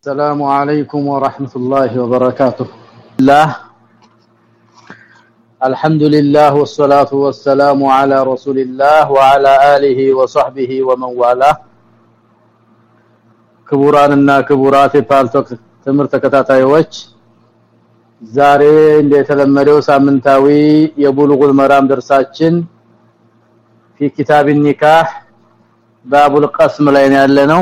السلام عليكم ورحمة الله وبركاته الله الحمد لله والصلاة والسلام على رسول الله وعلى آله وصحبه ومن والاه ክቡራንና ክቡራት የፓልቶክ ትምህርት ተከታታዮች ዛሬ እንደተለመደው ሳምንታዊ የቡሉጉል መራም ደርሳችን في كتاب النكاح باب القسم ላይ ያለነው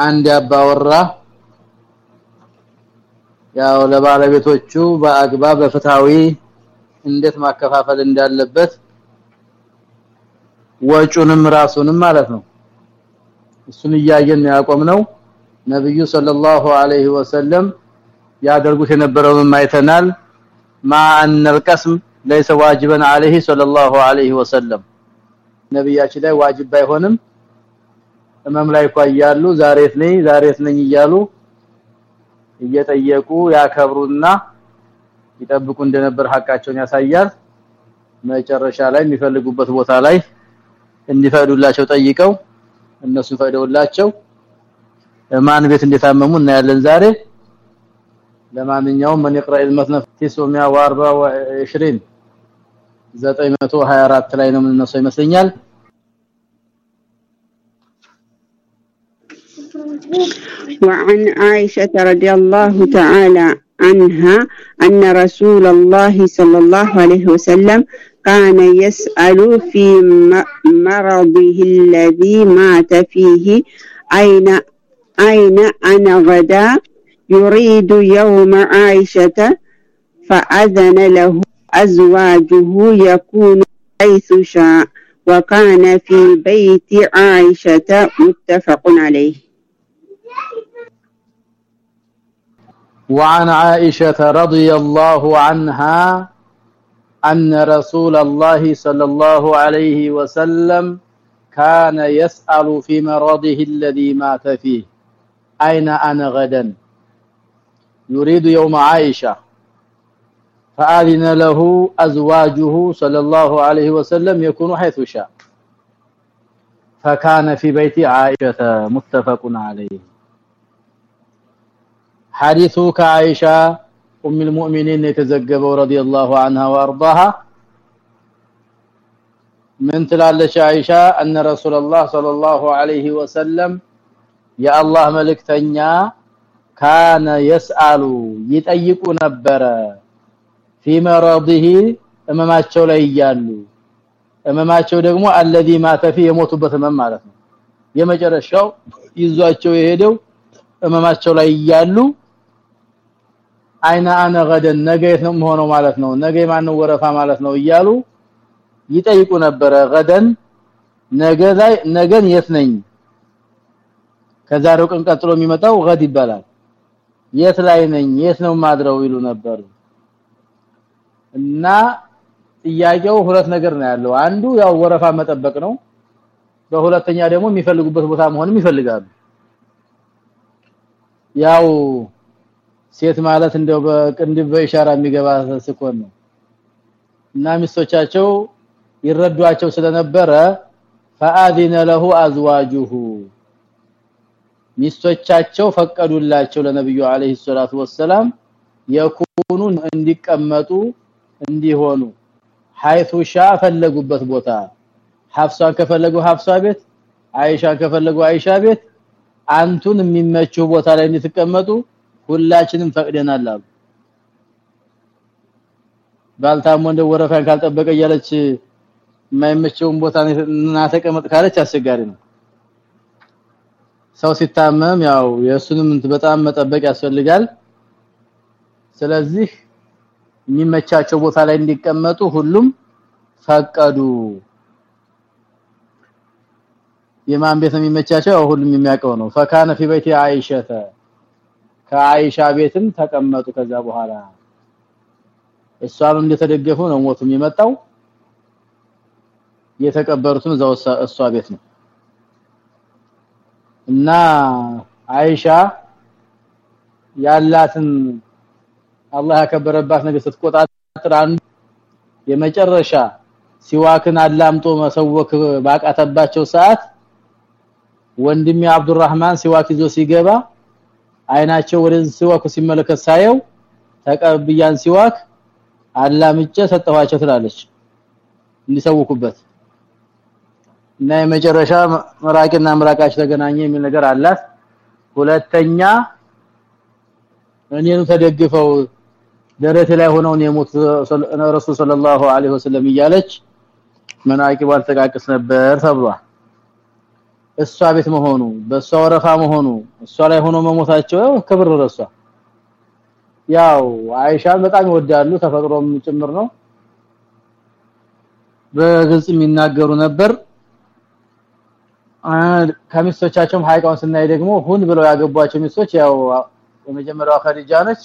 አንድ አባወራ ያው ለባለቤቶቹ በአግባብ በፍትሃዊ እንዴት ማከፋፈል እንዳለበት ወጩንም ራሱንም ማለት ነው እሱን እያየን ያቆምነው ነብዩ ሰለላሁ ዐለይሂ ወሰለም ያደርጉት የነበረውን አይተናል ማ ان القسم ليس واجبا عليه صلى الله عليه وسلم ነብያችን ላይ ዋጅብ ባይሆንም እመም ላይ ቆያሉ ዛሬት ነኝ ዛሬት ነኝ እያሉ እየጠየቁ ያከብሩና ይጠብቁ እንደነበር ሐቃቸውን ያሳያል መጨረሻ ላይ የሚፈልጉበት ቦታ ላይ እንዲፈዱላቸው ጠይቀው እነሱ ፈደውላቸው ማን ቤት እንደታመሙ እናያለን ዛሬ ለማንኛውም من يقرأ المثنى 924 924 ላይ ነው የምንነሳው ይመስለኛል وعن عائشة رضي الله تعالى عنها أن رسول الله صلى الله عليه وسلم كان يسأل في مرضه الذي مات فيه أين أين أنا غدا؟ يريد يوم عائشة فأذن له أزواجه يكون حيث شاء وكان في بيت عائشة متفق عليه. وعن عائشة رضي الله عنها أن رسول الله صلى الله عليه وسلم كان يسأل في مرضه الذي مات فيه. أين أنا غدا؟ يريد يوم عائشة. فآذن له أزواجه صلى الله عليه وسلم يكون حيث شاء. فكان في بيت عائشة متفق عليه. حديث كعائشة أم المؤمنين يتزجبوا رضي الله عنها وأرضاها من تلالش عائشة أن رسول الله صلى الله عليه وسلم يا الله ملكتنيا كان يسأل يطيق نبر في مرضه እመማቸው ላይ እያሉ እመማቸው ደግሞ الذي مات فيه የሞቱበት እመም ማለት ነው የመጨረሻው ይዟቸው የሄደው እመማቸው ላይ እያሉ አይና አነ ገደን ነገ የት ነው ሆኖ ማለት ነው? ነገ ማን ወረፋ ማለት ነው? እያሉ ይጠይቁ ነበረ ገደን ነገ ላይ ነገን የት ነኝ? ከዛሬው ቀን ቀጥሎ የሚመጣው ገድ ይባላል። የት ላይ ነኝ? የት ነው ማድረው ይሉ ነበር እና ጥያቄው ሁለት ነገር ነው ያለው። አንዱ ያው ወረፋ መጠበቅ ነው። በሁለተኛ ደግሞ የሚፈልጉበት ቦታ መሆንም ይፈልጋሉ ያው ሴት ማለት እንደው በቅንድብ በኢሻራ የሚገባ ስኮን ነው እና ሚስቶቻቸው ይረዷቸው ስለነበረ فاذن له ازواجه ሚስቶቻቸው ፈቀዱላቸው ለነብዩ አለይሂ ሰላቱ ወሰለም የኩኑ እንዲቀመጡ እንዲሆኑ حيث شاء ፈለጉበት ቦታ ሐፍሳን ከፈለጉ ሐፍሳ ቤት አይሻ ከፈለጉ አይሻ ቤት አንቱን የሚመቸው ቦታ ላይ እንድትቀመጡ ሁላችንም ፈቅደናል አሉ። ባልታም ወንደ ወረፋን ካልጠበቀ እያለች የማይመቸውን ቦታ እና ተቀመጥ ካለች አስቸጋሪ ነው። ሰው ሲታመም ያው የሱንም በጣም መጠበቅ ያስፈልጋል። ስለዚህ የሚመቻቸው ቦታ ላይ እንዲቀመጡ ሁሉም ፈቀዱ የማን ቤት የሚመቻቸው ሁሉም የሚያውቀው ነው ፈካነ في بيت عائشه ከአይሻ ቤትም ተቀመጡ ከዛ በኋላ እሷም እንደተደገፉ ነው ሞቱም የመጣው የተቀበሩትም እዛው እሷ ቤት ነው እና አይሻ ያላትን አላህ ያከበረባት ነገር ስትቆጣጥር አንዱ የመጨረሻ ሲዋክን አላምጦ መሰወክ ባቃተባቸው ሰዓት ወንድሜ አብዱራህማን ሲዋክ ይዞ ሲገባ አይናቸው ወደ ሲዋኩ ሲመለከት ሳየው ተቀብያን ሲዋክ አላምጬ ሰጠኋቸው ትላለች። እንዲሰውኩበት እና የመጨረሻ መራቂና ምራቃች ተገናኘ የሚል ነገር አላት። ሁለተኛ እኔኑ ተደግፈው ደረቴ ላይ ሆነው የሞት ረሱል ሰለላሁ ዐለይሂ ወሰለም እያለች መናቂቧን ተቃቅስ ነበር ተብሏል እሷ ቤት መሆኑ በእሷ ወረፋ መሆኑ እሷ ላይ ሆኖ መሞታቸው ክብር ረሷ ያው አይሻን በጣም ይወዳሉ ተፈጥሮም ጭምር ነው። በግልጽ የሚናገሩ ነበር። ከሚስቶቻቸውም ሀይቃውን ስናይ ደግሞ ሁን ብለው ያገቧቸው ሚስቶች ያው የመጀመሪያዋ ኸዲጃ ነች።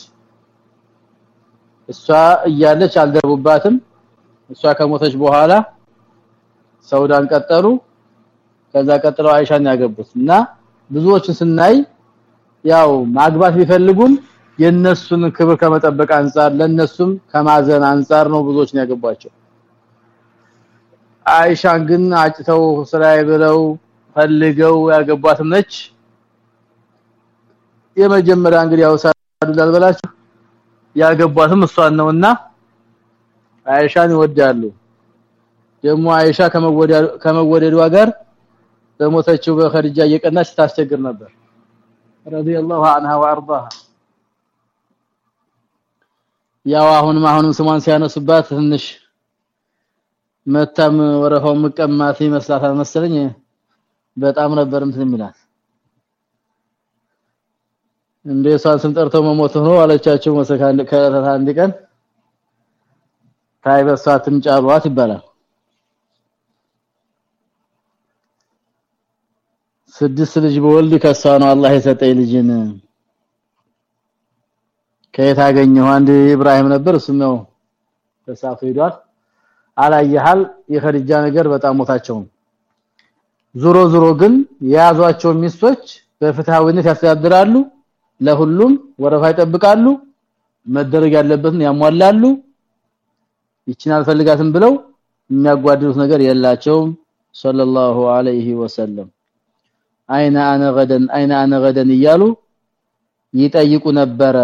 እሷ እያለች አልደረቡባትም እሷ ከሞተች በኋላ ሰውዳን ቀጠሉ ከዛ ቀጥለው አይሻን ያገቡት እና ብዙዎችን ስናይ ያው ማግባት ቢፈልጉም የነሱን ክብር ከመጠበቅ አንፃር ለነሱም ከማዘን አንፃር ነው ብዙዎችን ያገቧቸው። አይሻን ግን አጭተው ስራይ ብለው ፈልገው ያገቧትም ነች የመጀመሪያ እንግዲህ ያው ሳዱላል በላችሁ ያገቧትም እሷን ነውና አይሻን ይወዳሉ። ደግሞ አይሻ ከመወደዷ ጋር በሞተችው በኸዲጃ እየቀናች ታስቸግር ነበር። ረዲየላሁ عنها وارضاها ያው አሁንም አሁንም ስሟን ሲያነሱባት ትንሽ መታም ወረፋው መቀማት ይመስላታል መሰለኝ። በጣም ነበርም እንትን የሚላት። እንደ ስም ጠርተው መሞት ነው አለቻቸው። መሰካል ከረታ አንድ ታይበሷትም ጫሏት ይባላል። ስድስት ልጅ በወልድ ከሷ ነው አላህ የሰጠኝ ልጅን። ከየት አገኘው አንድ ኢብራሂም ነበር እሱም ነው ተሳፍ ሄዷል። አላየሃል? የኸዲጃ ነገር በጣም ሞታቸው። ዙሮ ዙሮ ግን የያዟቸው ሚስቶች በፍትሃዊነት ያስተዳድራሉ ለሁሉም ወረፋ ይጠብቃሉ መደረግ ያለበትን ያሟላሉ። ይችን አልፈልጋትም ብለው የሚያጓድሉት ነገር የላቸውም። ሰለላሁ ዐለይሂ ወሰለም አይና አነ ገደን አይና አነ ገደን እያሉ ይጠይቁ ነበረ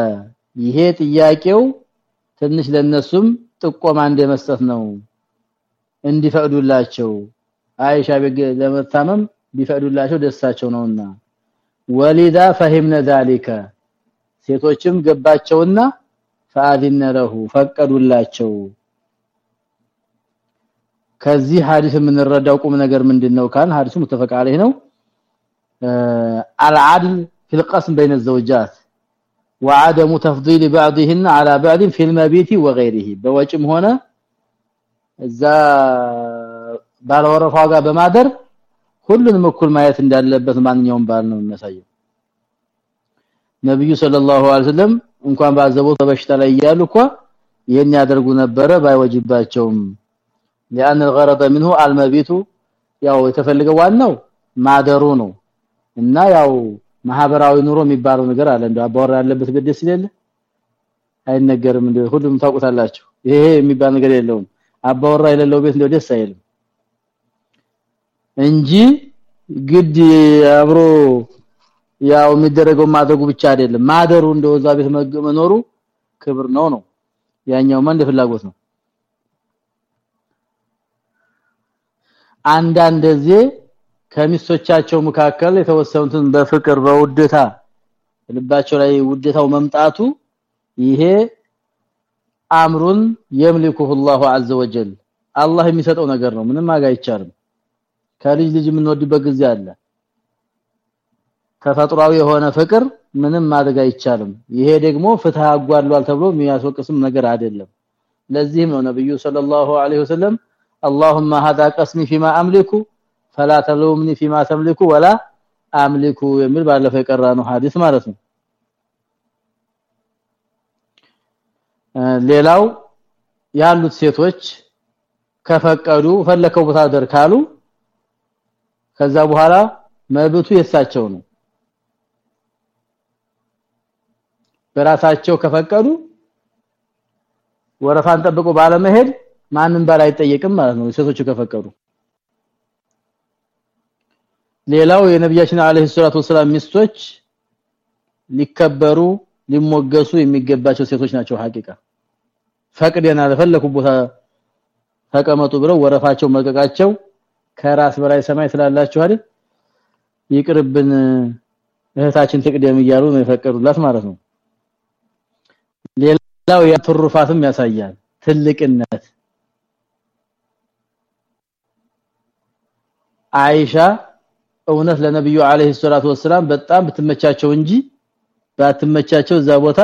ይሄ ጥያቄው ትንሽ ለነሱም ጥቆማ እንደመስጠት ነው እንዲፈቅዱላቸው አይሻ ለመታመም ቢፈቅዱላቸው ደስታቸው ነውና ወሊዳ ፈህምነ ذلك ሴቶችም ገባቸውና ፈአዲነ ለሁ ፈቀዱላቸው ከዚህ ሐዲስ የምንረዳው ቁም ነገር ምንድነው ካል ሐዲሱ ሙተፈቅ عليه ነው العدل في القسم بين الزوجات وعدم تفضيل بعضهن على بعض في المبيت وغيره በወጭም ሆነ እዛ ባለወረፋው ጋር በማደር ሁሉንም እኩል ማየት እንዳለበት ማንኛውም ባል ነው የሚያሳየው ነብዩ ሰለላሁ ዐለይሂ ወሰለም እንኳን ባዘቦት በበሽታ ላይ ያሉ እንኳ ይሄን ያደርጉ ነበረ ባይወጅባቸውም لان الغرض منه المبيت ያው የተፈልገው ዋናው ማደሩ ነው እና ያው ማህበራዊ ኑሮ የሚባለው ነገር አለ። እንደው አባወራ ያለበት ግዴስ ይለለ አይነገርም። እንደው ሁሉም ታውቁታላችሁ። ይሄ የሚባል ነገር የለውም። አባወራ የሌለው ቤት እንደው ደስ አይልም እንጂ ግድ አብሮ ያው የሚደረገው ማድረጉ ብቻ አይደለም። ማደሩ እንደው እዛ ቤት መኖሩ ክብር ነው ነው። ያኛው እንደ ፍላጎት ነው? አንዳንድ ጊዜ ከሚስቶቻቸው መካከል የተወሰኑትን በፍቅር በውደታ ልባቸው ላይ ውደታው መምጣቱ ይሄ አምሩን يملكه الله عز وجل አላህ የሚሰጠው ነገር ነው ምንም ማጋ አይቻልም ከልጅ ልጅ የምንወድበት ጊዜ አለ ተፈጥሯዊ የሆነ ፍቅር ምንም ማድረግ አይቻልም ይሄ ደግሞ ፍትህ አጓሏል ተብሎ የሚያስወቅስም ነገር አይደለም ለዚህም ነው ነብዩ ሰለላሁ ዐለይሂ ወሰለም اللهم هذا قسمي فيما املك فلا تلومني فيما تملك ولا املك የሚል ባለፈው የቀራ ነው ሐዲስ ማለት ነው ሌላው ያሉት ሴቶች ከፈቀዱ ፈለከው ቦታ ደር ካሉ ከዛ በኋላ መብቱ የሳቸው ነው በራሳቸው ከፈቀዱ ወረፋን ጠብቆ ባለመሄድ ማንም ባል አይጠየቅም ማለት ነው ሴቶቹ ከፈቀዱ ሌላው የነብያችን አለይሂ ሰላቱ ወሰለም ሚስቶች ሊከበሩ ሊሞገሱ የሚገባቸው ሴቶች ናቸው ሐቂቃ። ፈቅደና ለፈለኩ ቦታ ተቀመጡ ብለው ወረፋቸው መልቀቃቸው ከራስ በላይ ሰማይ ስላላችሁ አይደል? ይቅርብን እህታችን ትቅደም እያሉ ነው የፈቀዱላት ማለት ነው። ሌላው ያትሩፋትም ያሳያል ትልቅነት። አይሻ እውነት ለነብዩ አለይሂ ሰላቱ ወሰለም በጣም ብትመቻቸው እንጂ ባትመቻቸው እዛ ቦታ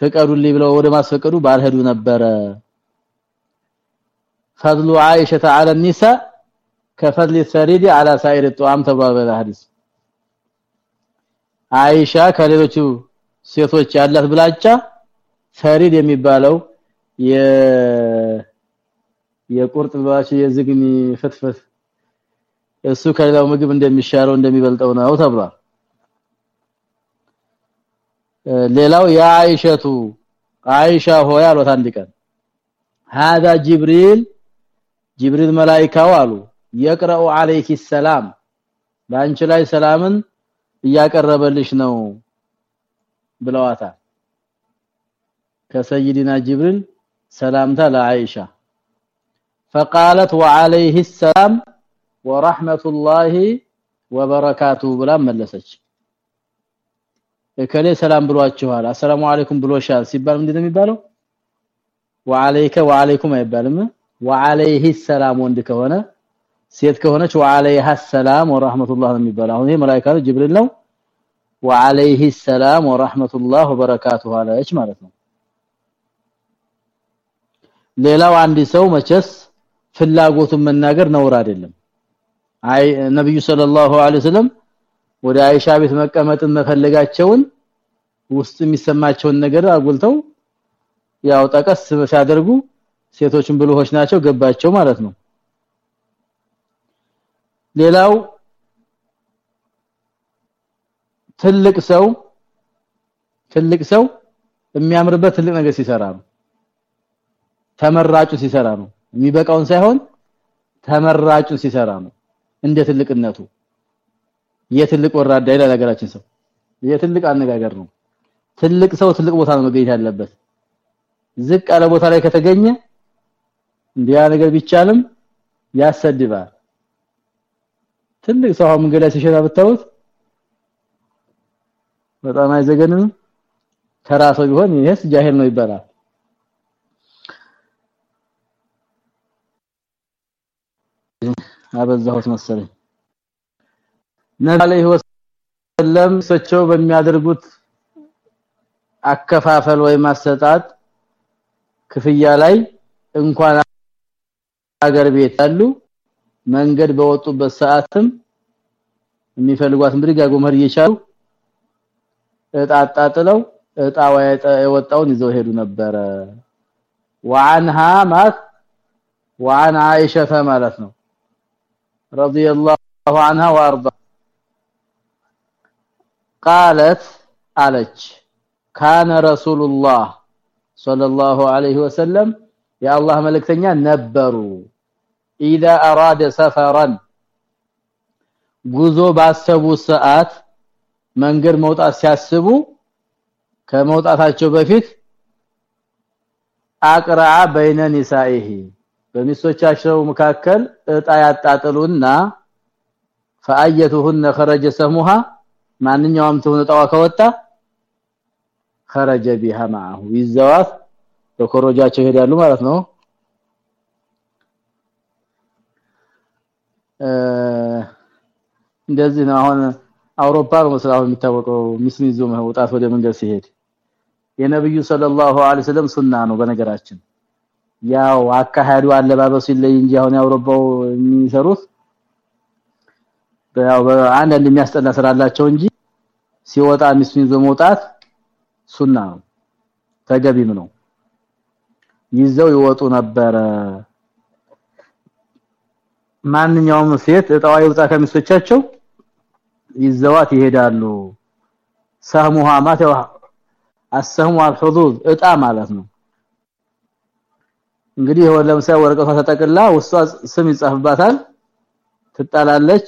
ፍቀዱልኝ ብለው ወደ ማስፈቀዱ ባልሄዱ ነበረ فضل عائشه على النساء كفضل الثريد على سائر الطعام ተባለ በሐዲስ አይሻ ከሌሎቹ ሴቶች ያላት ብላጫ ሰሪድ የሚባለው የ የቁርጥ ብላች የዝግኒ ፍትፍት እሱ ከሌላው ምግብ እንደሚሻለው እንደሚበልጠው ነው ተብሏል ሌላው የአይሸቱ አይሻ ሆይ አሏት አንድ ቀን هذا جبريل ጅብሪል መላእክታው አሉ يقرأ عليك السلام ባንቺ ላይ ሰላምን እያቀረበልሽ ነው ብለዋታል ከሰይድና ጅብሪል ሰላምታ ለአይሻ فقالت وعليه السلام ወራህመቱላሂ ወበረካቱ ብላ መለሰች። እከሌ ሰላም ብሏችኋል አሰላሙ አለይኩም ብሎሻል ሲባል ምንድነው የሚባለው? ወአለይከ ወአለይኩም አይባልም። ወአለይሂ ሰላም ወንድ ከሆነ ሴት ከሆነች ወአለይሃ ሰላም ወራህመቱላህ ነው የሚባለው። አሁን ይሄ መላእክቱ ጅብሪል ነው። ወአለይሂ ሰላም ወራህመቱላህ ወበረካቱ አለች ማለት ነው። ሌላው አንድ ሰው መቸስ ፍላጎቱን መናገር ነውር አይደለም። አይ ነብዩ ሰለላሁ ዐለይሂ ወሰለም ወደ አይሻ ቤት መቀመጥን መፈለጋቸውን ውስጥ የሚሰማቸውን ነገር አጉልተው ያው ጠቀስ ሲያደርጉ ሴቶችን ብልሆች ናቸው ገባቸው ማለት ነው። ሌላው ትልቅ ሰው ትልቅ ሰው የሚያምርበት ትልቅ ነገር ሲሰራ ነው። ተመራጩ ሲሰራ ነው። የሚበቃውን ሳይሆን ተመራጩ ሲሰራ ነው እንደ ትልቅነቱ። የትልቅ ወራዳ ይላል ሀገራችን ሰው። የትልቅ አነጋገር ነው። ትልቅ ሰው ትልቅ ቦታ ነው መገኘት ያለበት። ዝቅ ያለ ቦታ ላይ ከተገኘ እንዲያ ነገር ቢቻልም ያሰድባል። ትልቅ ሰው አሁን መንገድ ላይ ሲሸና ብታውት በጣም አይዘገንም። ተራሶ ቢሆን ይሄስ ጃሂል ነው ይባላል አበዛሁት መሰለኝ ነብዩ አለይሂ ወሰለም ሰቸው በሚያደርጉት አከፋፈል ወይ ማሰጣጥ ክፍያ ላይ እንኳን ሀገር ቤት አሉ መንገድ በወጡበት ሰዓትም የሚፈልጓትን ብሪጋ ጎመር እየቻሉ እጣጣጥለው እጣው የወጣውን ይዘው ሄዱ ነበረ وعنها ማት وعن عائشه ማለት ነው رضي الله عنها وارضى قالت አለች كان رسول الله صلى الله عليه وسلم يا الله መልእክተኛ ነበሩ اذا اراد سفرا ጉዞ ባሰቡ ሰዓት መንገድ መውጣት ሲያስቡ ከመውጣታቸው በፊት አቅራአ በይነ ኒሳኢሂ በሚስቶቻቸው መካከል እጣ ያጣጥሉና فايتهن خرج سمها ማንኛውም ትሁን እጣዋ ከወጣ خرج بها معه ይዘዋት በኮሮጃቸው ይሄዳሉ ማለት ነው እንደዚህ ነው አሁን አውሮፓ ነው መስራው የሚታወቀው ሚስም ይዞ መውጣት ወደ መንገድ ሲሄድ የነብዩ ሰለላሁ ዐለይሂ ወሰለም ሱና ነው በነገራችን ያው አካሃዱ አለባበሱ ይለይ እንጂ አሁን ያውሮፓው የሚሰሩት ያው አንድ የሚያስጠላ ስራ አላቸው እንጂ ሲወጣ ሚስቱን ይዞ መውጣት ሱና ነው ተገቢም ነው። ይዘው ይወጡ ነበረ። ማንኛውም ሴት እጣዋ ይውጣ ከሚስቶቻቸው ይዘዋት ይሄዳሉ። ሰህሙሃ ማተው አሰህሙ አልሁዱድ እጣ ማለት ነው እንግዲህ ለምሳሌ ወረቀቷ ተጠቅላ ውስጧ ስም ይጻፍባታል። ትጣላለች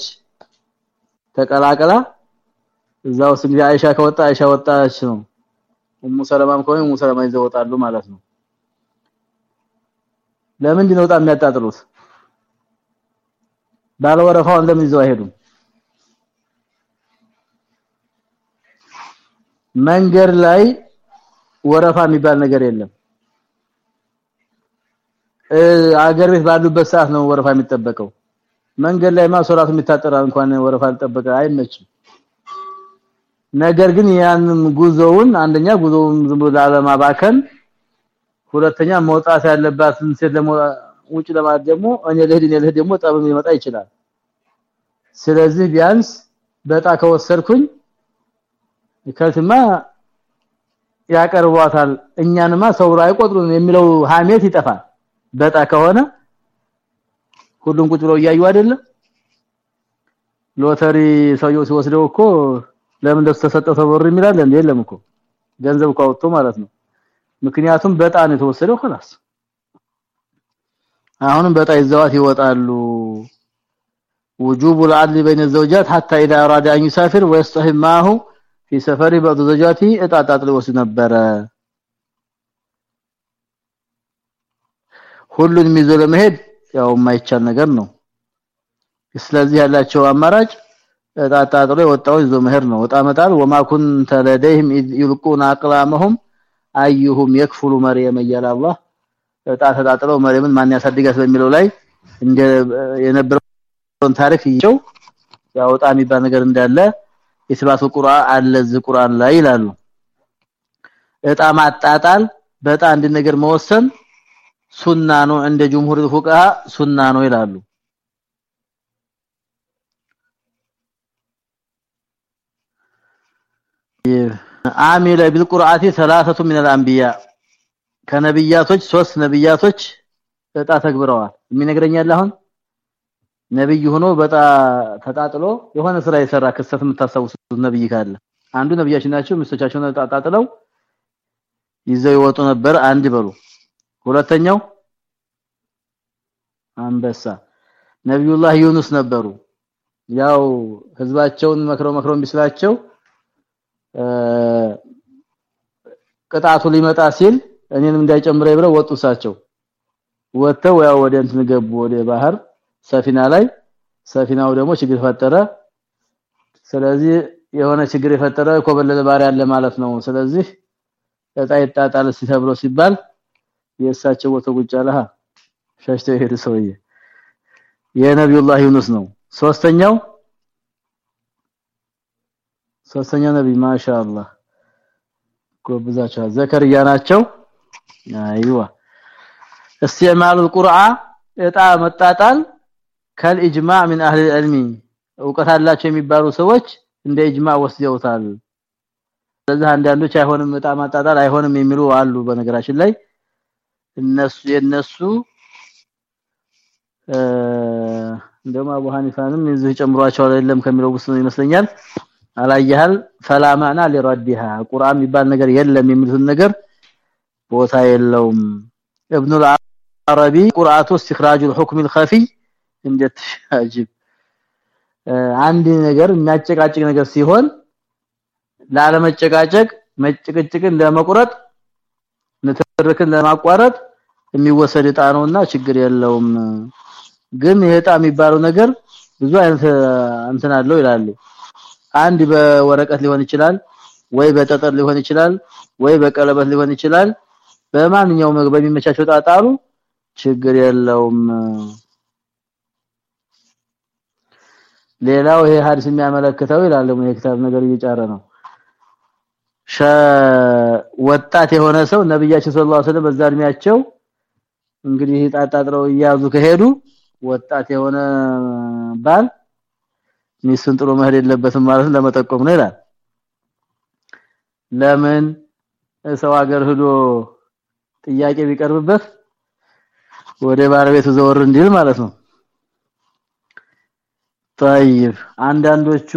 ተቀላቀላ እዛው ስም አይሻ ከወጣ አይሻ ወጣች ነው። ኡሙ ሰለማም ከሆነ ኡሙ ሰለማ ይዘወጣሉ ማለት ነው። ለምን ነው በጣም የሚያጣጥሉት? ባለ ወረፋው እንደምን ይዘው አይሄዱም? መንገድ ላይ ወረፋ የሚባል ነገር የለም አገር ቤት ባሉበት ሰዓት ነው ወረፋ የሚጠበቀው። መንገድ ላይ ማሶራት የሚታጠራ እንኳን ወረፋ አልጠበቀ አይመችም። ነገር ግን ያንን ጉዞውን አንደኛ ጉዞውን ዝም ብሎ ላለማባከን ሁለተኛ መውጣት ያለባትን ሴት ውጭ ለማለት ደግሞ እኔ ለህድ ለህድ ደግሞ ጠብም ሊመጣ ይችላል። ስለዚህ ቢያንስ በጣ ከወሰድኩኝ ከልትማ ያቀርቧታል። እኛንማ ሰው አይቆጥሩን የሚለው ሀሜት ይጠፋል በጣ ከሆነ ሁሉም ቁጭ ብለው እያዩ አይደለ ሎተሪ ሰውየው ሲወስደው እኮ ለምን ደስ ተሰጠው ተወር የሚላል እንዴ የለም እኮ ገንዘብ ካወጡ ማለት ነው ምክንያቱም በጣም የተወሰደው خلاص አሁንም በጣ ይዘዋት ይወጣሉ وجوب العدل بين الزوجات حتى اذا اراد ان يسافر ويصطحب معه في سفر بعض زوجاته እጣጣጥሎ ወስድ ነበረ ሁሉንም ይዞ ለመሄድ ያው የማይቻል ነገር ነው። ስለዚህ ያላቸው አማራጭ እጣጣጥሎ የወጣው ይዞ መሄድ ነው። ወጣ መጣል ወማ ኩንተ ለደይህም ይልቁን አቅላመሁም አዩሁም የክፍሉ መርየም እያለ አላህ ተጣጥለው መርየምን ማን ያሳድጋት በሚለው ላይ እንደ የነበረውን ታሪክ ይጨው ያወጣ የሚባል ነገር እንዳለ ኢስባቱ ቁርአን አለ እዚህ ላይ ይላሉ። እጣ ማጣጣል በጣ አንድ ነገር መወሰን ሱና ነው እንደ ጅምሁር ፉቃሃ ሱና ነው ይላሉ አሚለ ቢልቁርአቲ ሰላሰቱ ሚን الانبياء ከነብያቶች ሶስት ነብያቶች እጣ ተግብረዋል የሚነግረኛል አሁን ነብይ ሆኖ በጣ ተጣጥሎ የሆነ ስራ የሰራ ክስተት የምታስታውሱት ነብይ ካለ አንዱ ነብያችን ናቸው ሚስቶቻቸውን ተጣጥለው ይዘው ይወጡ ነበር አንድ በሉ ሁለተኛው አንበሳ። ነብዩላህ ዩኑስ ነበሩ። ያው ህዝባቸውን መክረው መክረው ቢስላቸው ቅጣቱ ሊመጣ ሲል እኔንም እንዳይጨምረኝ ብለው ወጡሳቸው ወጥተው ያው ወደ እንትን ገቡ ወደ ባህር ሰፊና ላይ። ሰፊናው ደግሞ ችግር ፈጠረ። ስለዚህ የሆነ ችግር የፈጠረ ኮበለለ ባሪያ አለ ማለት ነው። ስለዚህ እጣ ይጣጣል ተብሎ ሲባል የእሳቸው ወቶ ጉጫለሃ ሸሽተው የሄዱ ሰውዬ የነብዩላህ ዩኑስ ነው ሶስተኛው ሶስተኛው ነብይ ማሻአላህ ጎብዛቸው ዘከርያ ናቸው አይዋ استعمال القرآن እጣ መጣጣል ከልኢጅማዕ من اهل العلم እውቀት አላቸው የሚባሉ ሰዎች እንደ ኢጅማዕ ወስደውታል ስለዚህ አንዳንዶች አይሆንም እጣ ማጣጣል አይሆንም የሚሉ አሉ በነገራችን ላይ እነሱ የነሱ እንደውም አቡ ሐኒፋንም እዚህ ጨምሯቸዋል አይደለም ከሚለው ውስጥ ይመስለኛል። አላየሃል? ፈላማና ሊረዲሃ ቁርአን የሚባል ነገር የለም የሚሉት ነገር ቦታ የለውም። ابن العربي قراءته استخراج الحكم الخفي እንዴት አጅብ አንድ ነገር የሚያጨቃጭቅ ነገር ሲሆን ላለመጨቃጨቅ መጨቅጭቅን ለመቁረጥ ንትርክን ለማቋረጥ የሚወሰድ እጣ ነውና ችግር የለውም። ግን የእጣ የሚባለው ነገር ብዙ አይነት እንትን አለው ይላሉ። አንድ በወረቀት ሊሆን ይችላል ወይ በጠጠር ሊሆን ይችላል ወይ በቀለበት ሊሆን ይችላል። በማንኛውም በሚመቻቸው ጣጣሉ ችግር የለውም። ሌላው ይሄ ሐዲስ የሚያመለክተው ይላል ደግሞ የክታብ ነገር እየጫረ ነው ወጣት የሆነ ሰው ነብያችን ሰለላሁ ዐለይሂ ወሰለም በዛ እድሜያቸው እንግዲህ ጣጣጥረው እያዙ ከሄዱ ወጣት የሆነ ባል ሚስቱን ጥሎ መሄድ የለበትም ማለት ለመጠቆም ነው ይላል ለምን ሰው ሀገር ሄዶ ጥያቄ ቢቀርብበት ወደ ባለቤቱ ዘወር እንዲል ማለት ነው طيب አንዳንዶቹ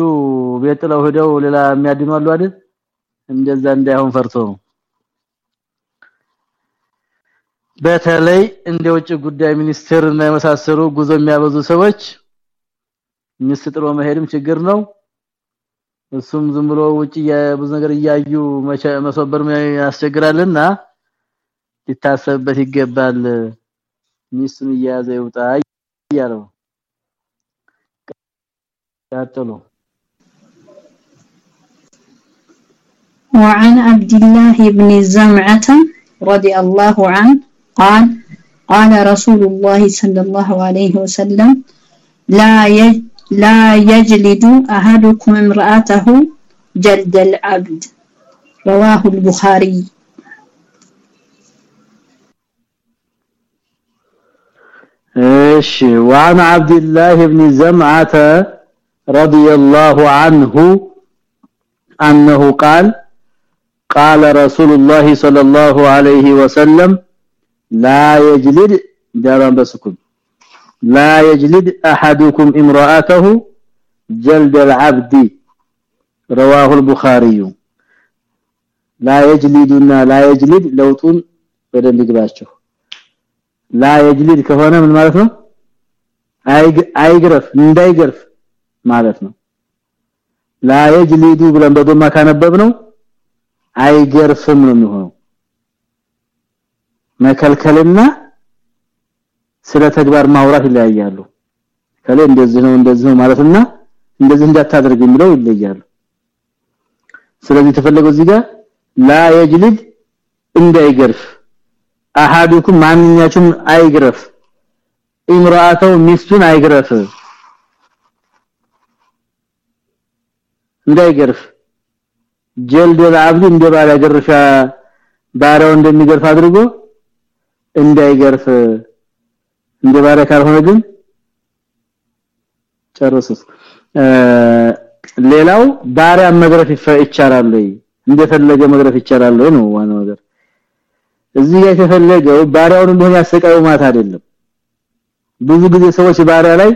ቤት ጥለው ሄደው ሌላ የሚያድኑ አሉ አይደል እንደዛ እንዳይሆን ፈርቶ ነው። በተለይ እንደ ውጭ ጉዳይ ሚኒስቴር እና የመሳሰሉ ጉዞ የሚያበዙ ሰዎች ሚስት መሄድም ችግር ነው። እሱም ዝም ብሎ ውጪ ብዙ ነገር እያዩ መሰበር ያስቸግራልና ሊታሰብበት ይገባል። ሚስቱን እያያዘ ይውጣ እያለው ቀጥሉ وعن عبد الله بن زمعة رضي الله عنه قال قال رسول الله صلى الله عليه وسلم لا لا يجلد أحدكم امرأته جلد العبد. رواه البخاري. إيش؟ وعن عبد الله بن زمعة رضي الله عنه أنه قال قال رسول الله صلى الله عليه وسلم لا يجلد داران بسكم لا يجلد احدكم امراته جلد العبد رواه البخاري لا يجلدنا لا يجلد لوطن በደንብ ይግባቸው لا يجلد ከሆነ ምን ማለት ነው አይግረፍ እንዳይገርፍ ማለት ነው لا يجلد ብለን በዶማ ካነበብ ነው አይገርፍም ነው የሚሆነው። መከልከልና ስለ ተግባር ማውራት ይለያያሉ። ከለ እንደዚህ ነው እንደዚህ ነው ማለትና እንደዚህ እንዳታደርግ የሚለው ይለያሉ። ስለዚህ ተፈለገው እዚህ ጋር ላ የጅልድ እንዳይገርፍ አሐዱኩም ማንኛችሁም አይግረፍ ኢምራአተው ሚስቱን አይግረፍ እንዳይገርፍ ጀልድ ለአብዱ እንደ ባለ ገርፋ ባሪያው እንደሚገርፍ አድርጎ እንዳይገርፍ እንደ ባሪያ ካልሆነ ግን ጨርሱስ ሌላው ባሪያ መግረፍ ይቻላል ወይ? እንደፈለገ መግረፍ ይቻላል ወይ ነው ዋናው ነገር። እዚህ ጋር የተፈለገው ባሪያውን እንደሆነ ያሰቃዩ ማለት አይደለም። ብዙ ጊዜ ሰዎች ባሪያ ላይ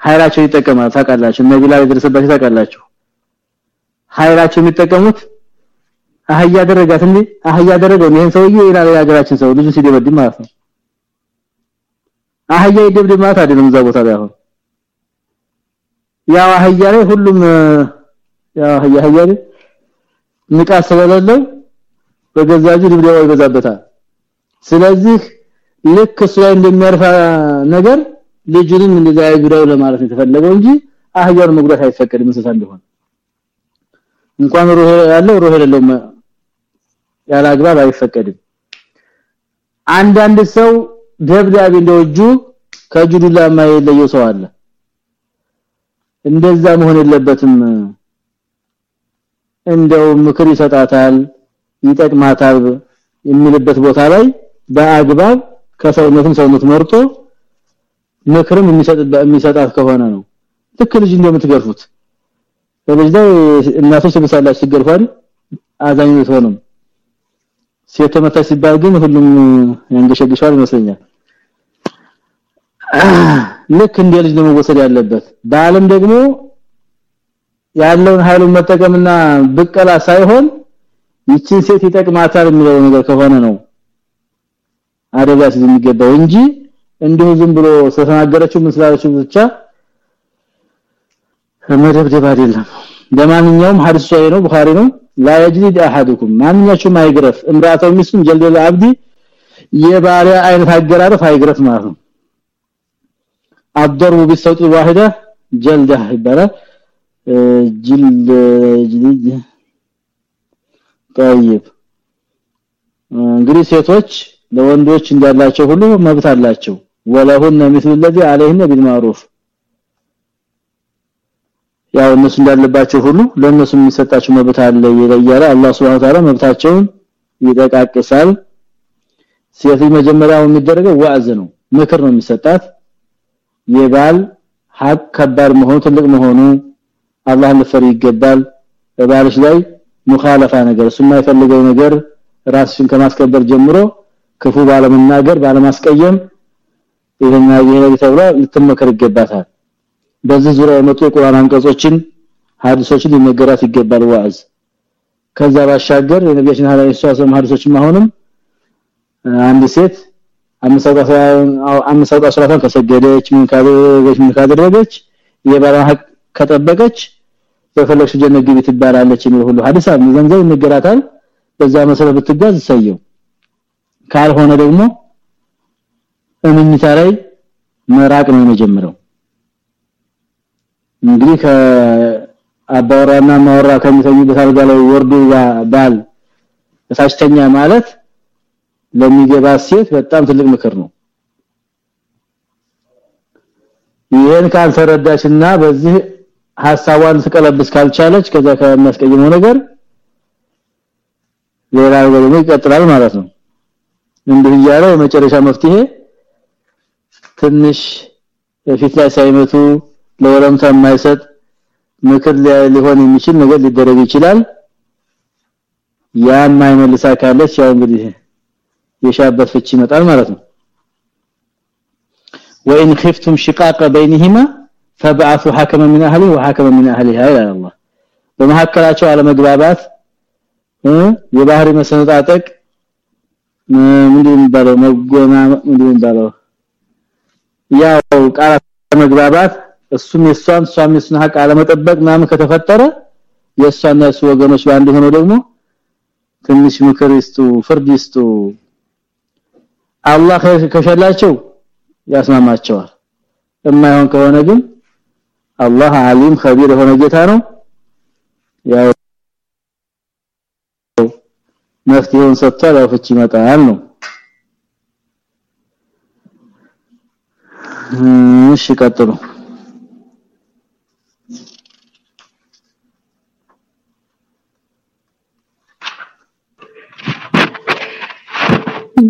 ኃይላቸው ይጠቀማሉ። ታውቃላችሁ ነብይ ላይ ደረሰባችሁ ታውቃላችሁ ኃይላቸው የሚጠቀሙት አህያ አደረጋት እንዴ? አህያ አደረገው ይሄን ሰውዬ ይላል ያገራችን ሰው ልጁ ሲደበድ ማለት ነው። አህያ ይደብድ ማለት አይደለም እዛ ቦታ ላይ አሁን። ያው አህያ ላይ ሁሉም ያው አህያ አህያ ላይ ንቃት ስለሌለው በገዛጁ ድብደባ ይበዛበታል። ስለዚህ ልክ እሱ ላይ እንደሚያርፋ ነገር ልጁንም እንደዛ ይጉዳው ለማለት የተፈለገው እንጂ አህያውን መጉዳት አይፈቀድም እንስሳ እንደሆነ እንኳን ሩህ ያለው ሩህ የሌለው ያለ አግባብ አይፈቀድም። አንዳንድ ሰው ደብዳቤ እንደወጁ ከጁዱላ የማይለየው ሰው አለ። እንደዛ መሆን የለበትም። እንደው ምክር ይሰጣታል ይጠቅማታል የሚልበት ቦታ ላይ በአግባብ ከሰውነቱም ሰውነት መርጦ ምክርም የሚሰጣት ከሆነ ነው። ልክ ልጅ እንደምትገርፉት ላይ እናቶች ተመሳላች ሲገርፋል አዛኝነት ሆነም ሴት ተመታች ሲባል ግን ሁሉም ያንገሸግሻል ይመስለኛል። ልክ እንደ ልጅ ነው መወሰድ ያለበት። በአለም ደግሞ ያለውን ኃይሉን መጠቀምና ብቀላ ሳይሆን ይቺን ሴት ይጠቅማታል የሚለው ነገር ከሆነ ነው አደጋ የሚገባው እንጂ እንዲሁ ዝም ብሎ ስለተናገረችው ምስላለችው ብቻ መደብደብ አይደለም። ለማንኛውም ሐዲስ ሶሂህ ነው ቡኻሪ ነው። لا يجلد احدكم ማንኛችሁም አይግረፍ امراته ሚስቱን ጀልደለ አብዲ የባሪያ አይነት አገራረፍ አይግረፍ ማለት ነው። አደሩ ቢሰጡ ዋህደ ጀልደ ይባላል። ጅልድ ጅልድ طيب እንግዲህ ሴቶች ለወንዶች እንዳላቸው ሁሉ መብት አላቸው። ወለሁን مثل الذي عليهن بالمعروف ያው እነሱ እንዳለባቸው ሁሉ ለነሱ የሚሰጣቸው መብት አለ ይላል አላህ Subhanahu Ta'ala መብታቸውን ይጠቃቅሳል። ሴት መጀመሪያው የሚደረገው ዋዕዝ ነው ምክር ነው የሚሰጣት። የባል ሀቅ ከባድ መሆኑ ትልቅ መሆኑ አላህን ልፈሪ ይገባል። በባልሽ ላይ ሙኻለፋ ነገር እሱ የማይፈልገው ነገር ራስሽን ከማስከበር ጀምሮ ክፉ ባለመናገር ባለማስቀየም ይሄኛ ይሄ ተብሎ ልትመከር ይገባታል በዚህ ዙሪያ የመጡ የቁርአን አንቀጾችን ሐዲሶችን ሊነገራት ይገባል ዋዕዝ። ከዛ ባሻገር የነቢያችን ሐዲስ ሰለም ሐዲሶችም አሁንም አንድ ሴት አምስት ከሰገደች ምን ካደረገች ምን ካደረገች የባሏን ሐቅ ከጠበቀች በፈለግሽ ጀነት ግቢ ትባላለች የሚል ሁሉ ሐዲስ አለ። ዘንዘው ይነገራታል። በዛ መሰረት ብትጓዝ ሰየው ካልሆነ ደግሞ እምኝታ ላይ መራቅ ነው የመጀመሪያው እንግዲህ ከአባወራና ማወራ ከሚተኙበት አልጋ ላይ ወርዶ ባል እሳስተኛ ማለት ለሚገባ ሴት በጣም ትልቅ ምክር ነው። ይሄን ካልተረዳችና በዚህ ሐሳቧን ትቀለብስ ካልቻለች ከዛ ከሚያስቀይመው ነገር ሌላ ነገር ይቀጥላል ማለት ነው። እንዲህ እያለ የመጨረሻ መፍትሄ ትንሽ ፊት ላይ ሳይመቱ ለወለምታ የማይሰጥ ምክር ሊሆን የሚችል ነገር ሊደረግ ይችላል ያን ማይመልሳ ካለች ያው እንግዲህ የሻበት ፍቺ ይመጣል ማለት ነው وان خفتم شقاق بينهما فبعثوا حكما من اهله وحكما من اهلها الى الله በመሐከላቸው አለመግባባት የባህሪ መሰነጣጠቅ ምንድን ባለው መጎና ምንድን ባለው ያው ቃል መግባባት እሱም የሷን እሷም የሱን ሐቅ አለመጠበቅ ምናምን ከተፈጠረ የሷና የሱ ወገኖች ባንድ ሆኖ ደግሞ ትንሽ ምክር ይስጡ ፍርድ ይስጡ። አላህ ከሸላቸው ያስማማቸዋል። የማይሆን ከሆነ ግን አላህ አሊም ኸቢር የሆነ ጌታ ነው። ያው መፍትሄውን ሰጥቷል ያው ፍቺ ይመጣል ነው። እሺ ቀጥሉ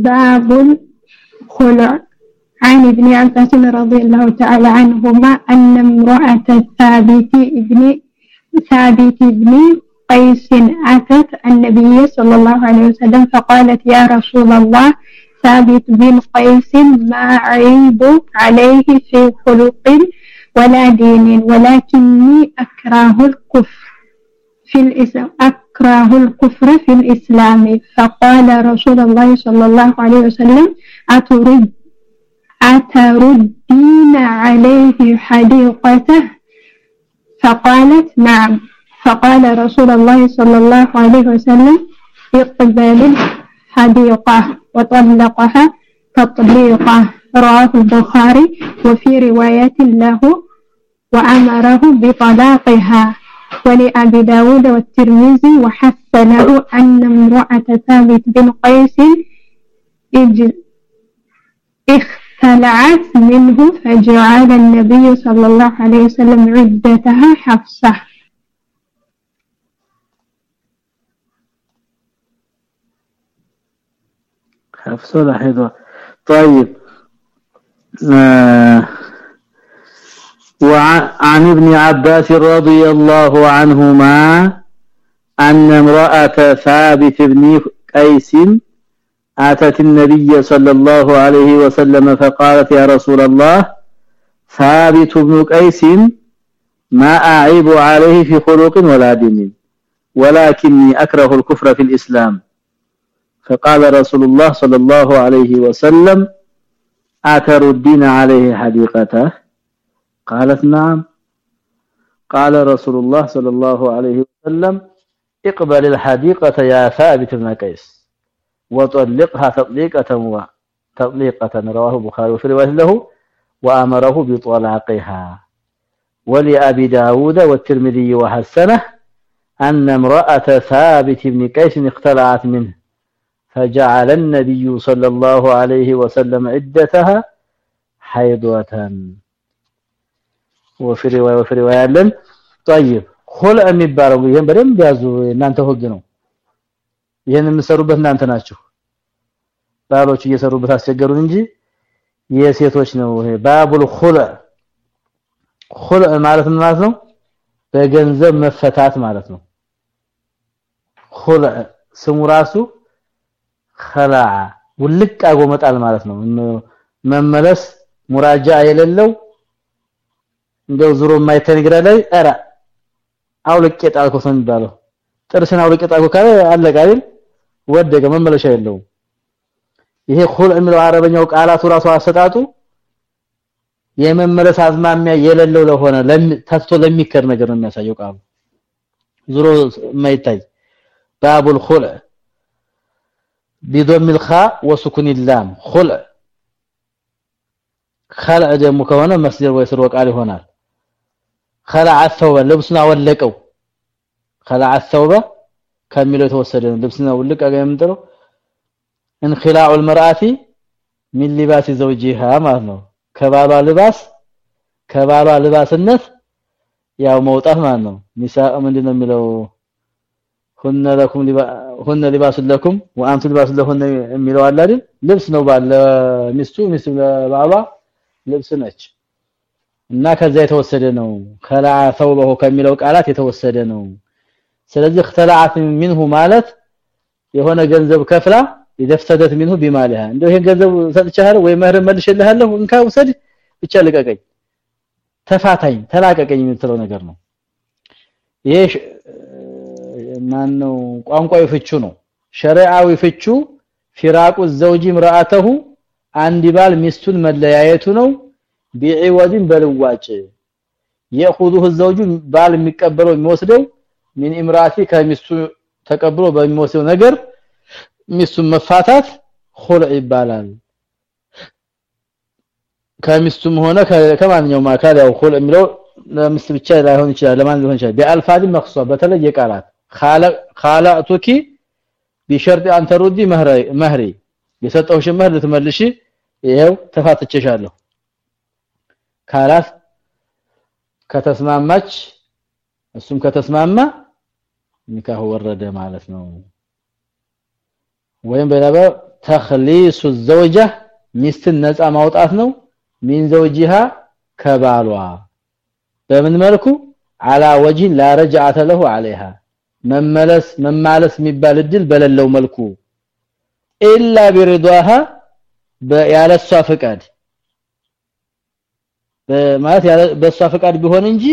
باب الخلع عن ابن عباس رضي الله تعالى عنهما أن امرأة ثابت ابن ثابت ابن قيس أتت النبي صلى الله عليه وسلم فقالت يا رسول الله ثابت بن قيس ما عيب عليه في خلق ولا دين ولكني أكره الكفر في الإسلام. أكره الكفر في الإسلام. فقال رسول الله صلى الله عليه وسلم أترد أتردين عليه حديقته؟ فقالت نعم. فقال رسول الله صلى الله عليه وسلم اقبل الحديقة وطلقها تطليقة رواه البخاري وفي رواية له وأمره بطلاقها. ولأبي داود والترمذي وحسنه أن امرأة ثابت بن قيس اختلعت منه فجعل النبي صلى الله عليه وسلم عدتها حفصة. حفصة لحظة طيب آه وعن ابن عباس رضي الله عنهما أن امرأة ثابت بن قيس أتت النبي صلى الله عليه وسلم فقالت يا رسول الله ثابت بن قيس ما أعيب عليه في خلق ولا دين ولكني أكره الكفر في الإسلام. فقال رسول الله صلى الله عليه وسلم أتردين عليه حديقته. قالت نعم. قال رسول الله صلى الله عليه وسلم اقبل الحديقة يا ثابت بن قيس. وطلقها تطليقة وتطليقة رواه البخاري وفي رواية له وأمره بطلاقها. ولأبي داود والترمذي وحسنه أن امرأة ثابت بن قيس اختلعت منه. فجعل النبي صلى الله عليه وسلم عدتها حيضة. وفي روايه وفي روايه لن طيب خلع የሚባለው ይሄን በደንብ ያዙ እናንተ ህግ ነው ይሄን የምሰሩበት እናንተ ናችሁ ባሎች እየሰሩበት አስቸገሩን እንጂ የሴቶች ነው ይሄ ባቡል خلع خلع ማለት ምን ማለት ነው በገንዘብ መፈታት ማለት ነው خلع ስሙ ራሱ خلع ውልቅ አጎመጣል ማለት ነው መመለስ ሙራጃ የሌለው እንደው ዙሮ የማይታይ ነገር ላይ አራ አውልቄ ጣልኩ ነው የሚባለው ጥርስን አውልቄ ጣልኩ ካለ አለቀ አይደል ወደቀ መመለሻ የለውም ይሄ ኹል የሚለው አረበኛው ቃላቱ ራሱ አሰጣጡ የመመለስ አዝማሚያ የሌለው ለሆነ ተፍቶ ለሚከር ነገር ነው የሚያሳየው ቃሉ ዙሮ የማይታይ ባቡል ኹልዕ بضم الخاء وسكون اللام خلع خلع ደግሞ ከሆነ መስደር ወይ ስር ወቃል ይሆናል خلع الثوب ልብስና ወለቀው خلع الثوب ከሚለው የተወሰደ ነው ልብስና ወልቅ አገ የምንጠረው انخلاع المرأة من لباس زوجها ማለት ነው ከባሏ ልባስ ከባሏ ልባስነት ያው መውጣት ማለት ነው ኒሳ ምንድነው የሚለው ሁነ ለኩም ሁነ ሊባስ ለኩም ወአንቱ ሊባስ ለሁነ የሚለው አለ አይደል ልብስ ነው ባለ ሚስቱ ሚስቱ ለባሏ ልብስ ነች እና ከዛ የተወሰደ ነው ከላ ثوبه ከሚለው ቃላት የተወሰደ ነው ስለዚህ اختلعت منه ማለት የሆነ ገንዘብ ከፍላ ይደፍሰደት منه بمالها እንደው ይሄን ገንዘብ ሰጥቻለሁ ወይ መህር መልሽልሃለሁ እንካ ውሰድ ብቻ ልቀቀኝ ተፋታኝ ተላቀቀኝ የምትለው ነገር ነው ይሄ ማን ነው ቋንቋዊ ፍቹ ነው ሸሪዓዊ ፍቹ ፊራቁ ዘውጂ ምራአተሁ አንድ ባል ሚስቱን መለያየቱ ነው ቢዒወድን በልዋጭ። የኹዙሁ ዘውጁ ባል የሚቀበለው የሚወስደው ሚን ኢምራቲ ከሚስቱ ተቀብሎ በሚወስደው ነገር ሚስቱን መፋታት ኹልዕ ይባላል። ከሚስቱም ሆነ ከማንኛውም አካል ያው ኹልዕ የሚለው ለሚስት ብቻ ላይሆን ይችላል ለማን ሊሆን ይችላል? ቢአልፋት መክሷ በተለየ ቃላት ኻላእቱኪ ቢሸርጥ አንተሩዲ መህሪ የሰጠውሽን መህር ልትመልሺ ይሄው ተፋትቼሻለሁ። ካላት ከተስማማች እሱም ከተስማማ ኒካህ ወረደ ማለት ነው። ወይም በሌላ ተخليሱ ዘውጃ ሚስትን ነፃ ማውጣት ነው። ሚን ዘውጂሃ ከባሏ። በምን መልኩ? አላ ወጂን ላ ለሁ አለይሃ መመለስ መማለስ የሚባል እድል በሌለው መልኩ። ኢላ ቢርዷሃ ያለሷ ፍቃድ። በማለት በሷ ፍቃድ ቢሆን እንጂ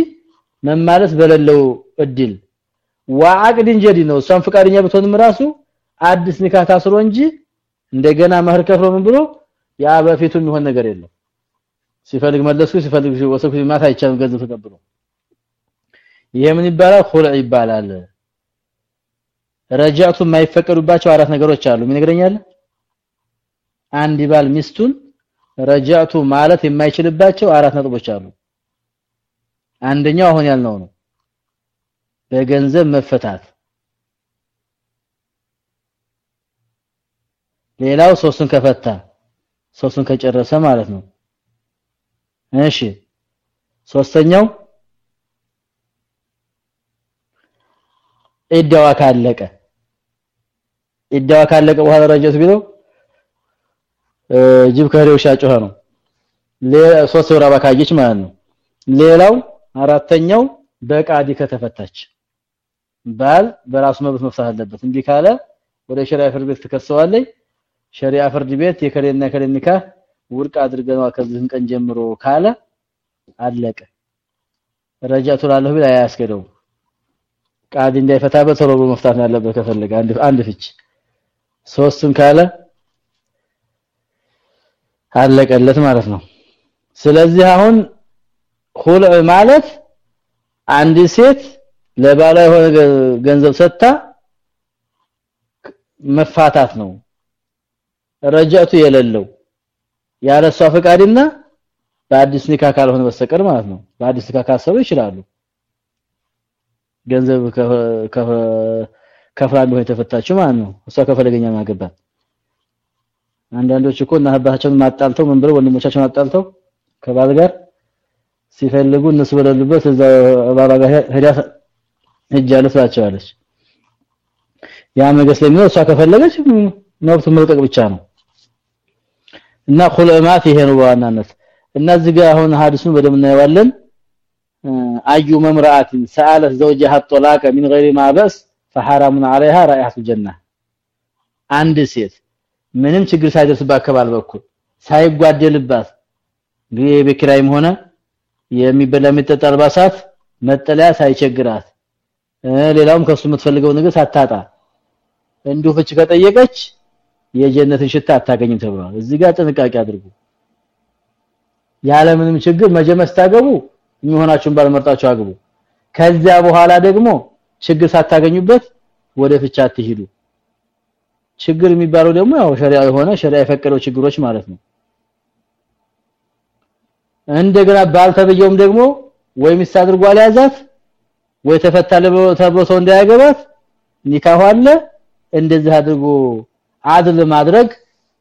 መማለስ በሌለው እድል። ወአቅድ እንጀዲ ነው። እሷን ፍቃደኛ ብትሆንም ራሱ አዲስ ኒካህ ታስሮ እንጂ እንደገና መህር ከፍሎ ምን ብሎ ያ በፊቱ የሚሆን ነገር የለም። ሲፈልግ መለስኩ ሲፈልግ ወሰኩ ማታ አይቻልም ገንዘብ ተቀብሎ። ይሄ ምን ይባላል? ኹልዕ ይባላል። ረጃቱ የማይፈቀዱባቸው አራት ነገሮች አሉ። ምን ይነግረኛል? አንድ ባል ሚስቱን ረጃቱ ማለት የማይችልባቸው አራት ነጥቦች አሉ። አንደኛው አሁን ያልነው ነው። በገንዘብ መፈታት። ሌላው ሶስቱን ከፈታ ሶስቱን ከጨረሰ ማለት ነው። እሺ ሶስተኛው ኢዳዋ ካለቀ። ኢዳዋ ካለቀ በኋላ ረጀት ቢለው ጅብ ከሬው ሻጮኸ ነው ሶስት ወር አባካየች ማለት ነው። ሌላው አራተኛው በቃዲ ከተፈታች። ባል በራሱ መብት መፍታት አለበት። እንዲህ ካለ ወደ ሸሪዓ ፍርድ ቤት ተከሰዋለች ሸሪዓ ፍርድ ቤት የከሌና የከሌ ኒካህ ውድቅ አድርገናል ከዚህን ቀን ጀምሮ ካለ አለቀ። ረጃቱ ላለሁ ቢል አያስከደው ቃዲ እንዳይፈታበት ቶሎ መፍታት ያለበት ከፈለገ አንድ አንድ ፍች ሶስቱን ካለ አለቀለት ማለት ነው። ስለዚህ አሁን ኹልዕ ማለት አንድ ሴት ለባሏ የሆነ ገንዘብ ሰጥታ መፋታት ነው። ረጃቱ የሌለው ያለሷ ፈቃድና በአዲስ ኒካህ ካልሆነ በስተቀር ማለት ነው። በአዲስ ኒካህ ካሰሩ ይችላሉ። ገንዘብ ከፍላ እንደሆነ የተፈታችው ማለት ነው። እሷ ከፈለገኛ ማገባት አንዳንዶች እኮ እና አባታቸውን ማጣልተው ምን ብለው ወንድሞቻቸውን አጣልተው ከባል ጋር ሲፈልጉ እነሱ በሌሉበት እዛ ባባ ጋር ሄዳ ሄጃለ ትላቸዋለች ያ ነገር ስለሚኖር እሷ ከፈለገች መብቱ መልቀቅ ብቻ ነው እና ኹልማት ይሄ ነው በዋናነት እና እዚህ ጋር አሁን ሐዲሱን በደም እናየዋለን አዩ መምራአትን ሰአለት ዘውጀሃ الطلاق من غير ما بس فحرام عليها رائحه الجنه አንድ ሴት ምንም ችግር ሳይደርስባት ከባል በኩል ሳይጓደልባት እንግዲህ በኪራይም ሆነ የሚበላ የሚጠጣ አልባሳት መጠለያ ሳይቸግራት ሌላውም ከሱ የምትፈልገው ነገር ሳታጣ እንዲሁ ፍች ከጠየቀች የጀነትን ሽታ አታገኝም ተብሏል። እዚህ ጋር ጥንቃቄ አድርጉ። ያለ ምንም ችግር መጀመር ስታገቡ የሚሆናችሁን ባልመርጣችሁ አግቡ። ከዚያ በኋላ ደግሞ ችግር ሳታገኙበት ወደ ፍቻ አትሂዱ ችግር የሚባለው ደግሞ ያው ሸሪዓ የሆነ ሸሪዓ የፈቀደው ችግሮች ማለት ነው እንደገና ባልተበየውም ደግሞ ወይ ሚስት አድርጎ አልያዛት ወይ ተፈታለ ተብሎ ሰው እንዳያገባት ኒካሁ አለ እንደዚህ አድርጎ አድል ማድረግ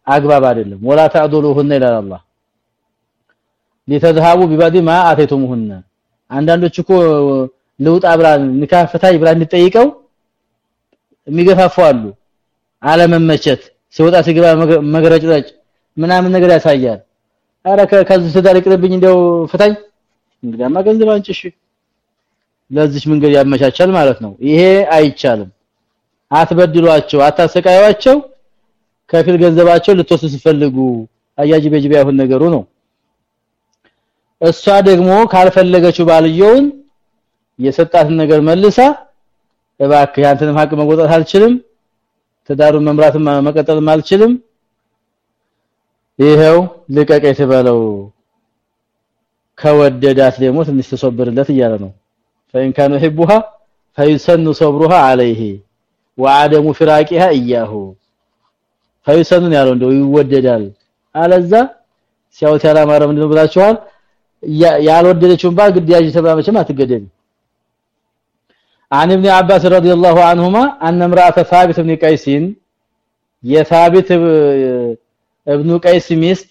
አግባብ አይደለም ወላ ተዕዱሉሁነ ኢላ አላህ لتذهبوا ببعض ما اتيتموهن አንዳንዶች እኮ ልውጣ ብላ ኒካህ ፈታይ ብላ እንጠይቀው የሚገፋፉ አሉ አለመመቸት ሲወጣ ሲገባ መገረጭረጭ ምናምን ነገር ያሳያል። አረ ከዚህ ትዳር ይቅርብኝ እንደው ፍታኝ። እንግዲያማ ገንዘብ አንጭሽ ለዚች መንገድ ያመቻቻል ማለት ነው። ይሄ አይቻልም። አትበድሏቸው አታሰቃዩዋቸው። ከፊል ገንዘባቸው ልትወስዱ ሲፈልጉ አያጅ በጅብ ያሁን ነገሩ ነው። እሷ ደግሞ ካልፈለገችው ባልየውን የሰጣትን ነገር መልሳ እባክህ ያንተንም ሀቅ መወጣት አልችልም ትዳሩን መምራትም መቀጠልም አልችልም ይሄው ልቀቀኝ ትበለው ከወደዳት ደግሞ ትንሽ ተሶብርለት እያለ ነው فإن كانوا يحبها فيسن صبرها عليه وعدم فراقها إياه فيسن ያለው እንደው ይወደዳል አለዛ ሲያውት ያላማረ ምንድነው ብላችኋል ያልወደደችውን ባል ግዳጅ ተብላ መቼም አትገደል عن ابن عباس رضي الله عنهما أن امرأة ثابت بن قيس يثابت ابن قيس ميست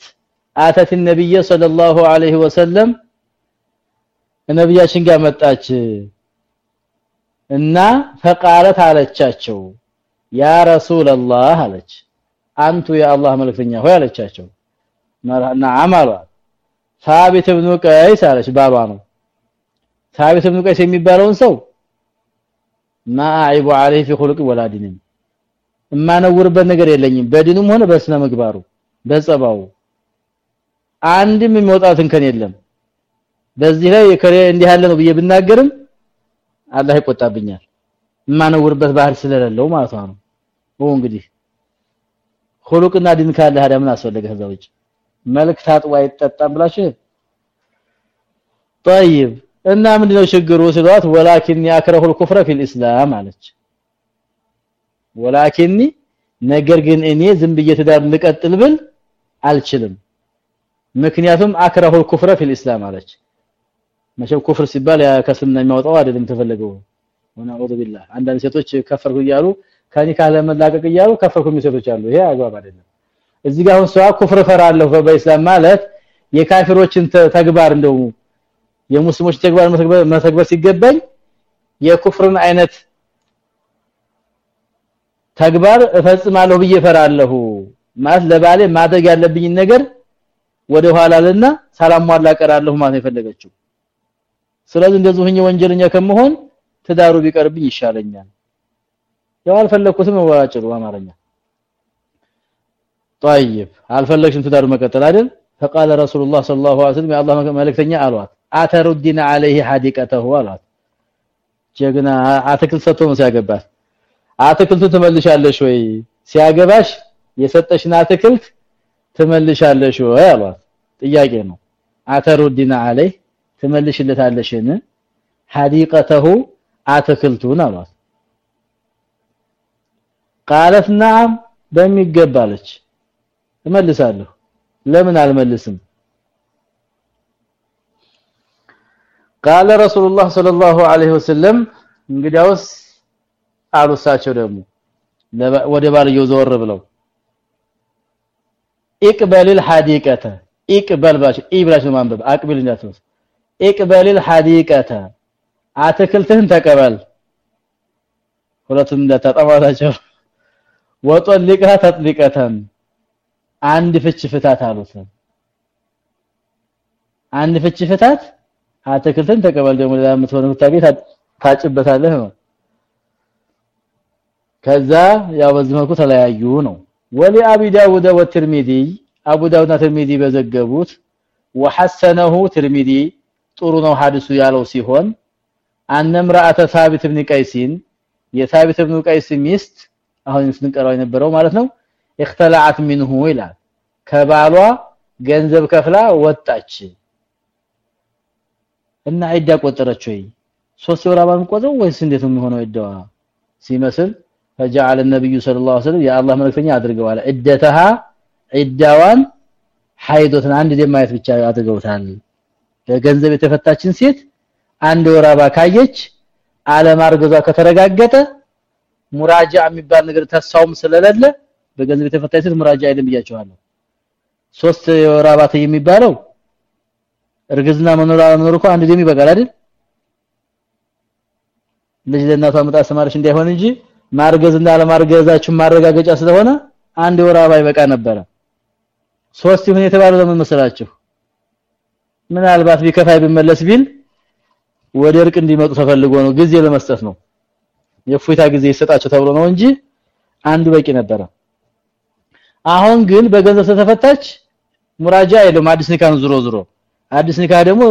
آتت النبي صلى الله عليه وسلم ነብያችን ጋር መጣች። እና ፈቃረት አለቻቸው። ያ ረሱላህ አለች። አንቱ የአላህ መልእክተኛ ሆይ አለቻቸው። ነዓም አሏት ሳቢት ኢብኑ ቀይስ አለች ባሏ ነው። ሳቢት ኢብኑ ቀይስ የሚባለውን ሰው ማአይቡ አለይሂ في خلق ولا دين እማነውርበት ነገር የለኝም በዲኑም ሆነ በስነ ምግባሩ በጸባው አንድም የሚወጣትን ከን የለም በዚህ ላይ ከሬ እንዲህ ያለ ነው ብዬ ብናገርም አላህ ይቆጣብኛል የማነውርበት ባህል ስለሌለው ማለት ነው ነው እንግዲህ ሁሉቅና ዲን ካለ ሀዳ ምን አስፈለገ ከዛ ውጭ መልክ ታጥዋ አይጠጣም ብላችሁ طيب እና ምንድነው ችግሩ ሲሏት ولكني أكره الكفر في الإسلام አለች። ولكن ነገር ግን እኔ ዝም ብዬ ትዳር ልቀጥል ብል አልችልም። ምክንያቱም أكره الكفر في الإسلام አለች። መቼም كفر ሲባል ከእስልምና የሚያወጣው አይደለም የተፈለገው። ونعوذ بالله። አንዳንድ ሴቶች ከፈርኩ እያሉ ከኒካ ለመላቀቅ እያሉ ከፈርኩ የሚሰጡች አሉ። ይሄ አግባብ አይደለም። እዚህ ጋር አሁን ሰዋ ኩፍር ፈራለሁ በእስላም ማለት የካፊሮችን ተግባር እንደው የሙስሊሞች ተግባር መተግበር ሲገባኝ የኩፍርን አይነት ተግባር እፈጽማለሁ ብዬ ፈራለሁ ማለት ለባሌ ማድረግ ያለብኝ ነገር ወደ ኋላልና ሰላም ቀራለሁ ማለት የፈለገችው ስለዚህ እንደዚህ ሆኜ ወንጀለኛ ከመሆን ትዳሩ ቢቀርብኝ ይሻለኛል ያው አልፈለኩትም ወራጭሩ አማርኛ طيب አልፈለግሽም ትዳሩ መቀጠል አይደል فقال رسول الله صلى الله عليه وسلم يا الله መልእክተኛ አሏት አተሩዲና عليه حديقته አሏት ጀግና አትክልት ሰጥቶ ነው ሲያገባት አትክልቱ ትመልሻለሽ ወይ ሲያገባሽ የሰጠሽና አትክልት ትመልሻለሽ ወይ አሏት ጥያቄ ነው አተሩዲና عليه ትመልሽለታለሽን حديقته አትክልቱን አሏት قالت نعم በሚገባለች እመልሳለሁ ለምን አልመልስም قال رسول الله صلى الله عليه وسلم እንግዲያውስ አሉሳቸው ደግሞ ወደ ባልየው ዘወር ብለው اقبل الحديقه اقبل ባሽ ኢብራሽ ማንበብ አቅብል እንዳትነስ اقبل الحديقه አትክልትህን ተቀበል ሁለቱም እንደተጠማታቸው ወጠልቀህ ተጥሊቀተን አንድ ፍች ፍታት አሉት አንድ ፍች ፍታት አትክልትን ተቀበል ደግሞ ለምትሆነ ምታገኝ ታጭበታለህ ነው ከዛ ያው በዚህ መልኩ ተለያዩ ነው ወሊ አቢ ዳውድ ወትርሚዚ አቡ ዳውድና ትርሚዚ በዘገቡት ወሐሰነሁ ትርሚዚ ጥሩ ነው ሐዲሱ ያለው ሲሆን አነምራአተ ሳቢት ኢብኑ ቀይሲን የሳቢት ኢብኑ ቀይስ ሚስት አሁን ስንቀራው የነበረው ማለት ነው اختلعت منه ይላል ከባሏ ገንዘብ ከፍላ ወጣች እና አይዳ ቆጠረች ወይ ሶስት ወር አባን ቆጥረው ወይስ እንዴት ነው የሚሆነው ይደዋ ሲመስል فجعل النبي صلى الله عليه وسلم يا الله መልእክተኛ አድርገዋል እደተሃ ዒዳዋን ሐይዶትን አንድ ደማየት ብቻ አድርገውታል በገንዘብ የተፈታችን ሴት አንድ ወር አባ ካየች አለማርገዟ ከተረጋገጠ ሙራጃ የሚባል ነገር ተሳውም ስለሌለ በገንዘብ የተፈታች ሴት ሙራጃ አይደለም ብያቸዋለሁ ሶስት የወር አባት የሚባለው እርግዝና መኖር አለመኖር እኮ አንድ ደም ይበቃል አይደል? ልጅ ለእናቷ መጣ ሰማርሽ እንዳይሆን እንጂ ማርገዝና አለማርገዛችሁ ማረጋገጫ ስለሆነ አንድ ወር አበባ ይበቃ ነበረ። ሶስት ይሁን የተባለው ለምን መሰላችሁ? ምናልባት ቢከፋይ ቢመለስ ቢል ወደ እርቅ እንዲመጡ ተፈልጎ ነው ጊዜ ለመስጠት ነው። የፎይታ ጊዜ ይሰጣቸው ተብሎ ነው እንጂ አንዱ በቂ ነበረ። አሁን ግን በገንዘብ ተተፈታች ሙራጃ የለም አዲስ ኒካን ዙሮ ዙሮ አዲስ ኒካ ደግሞ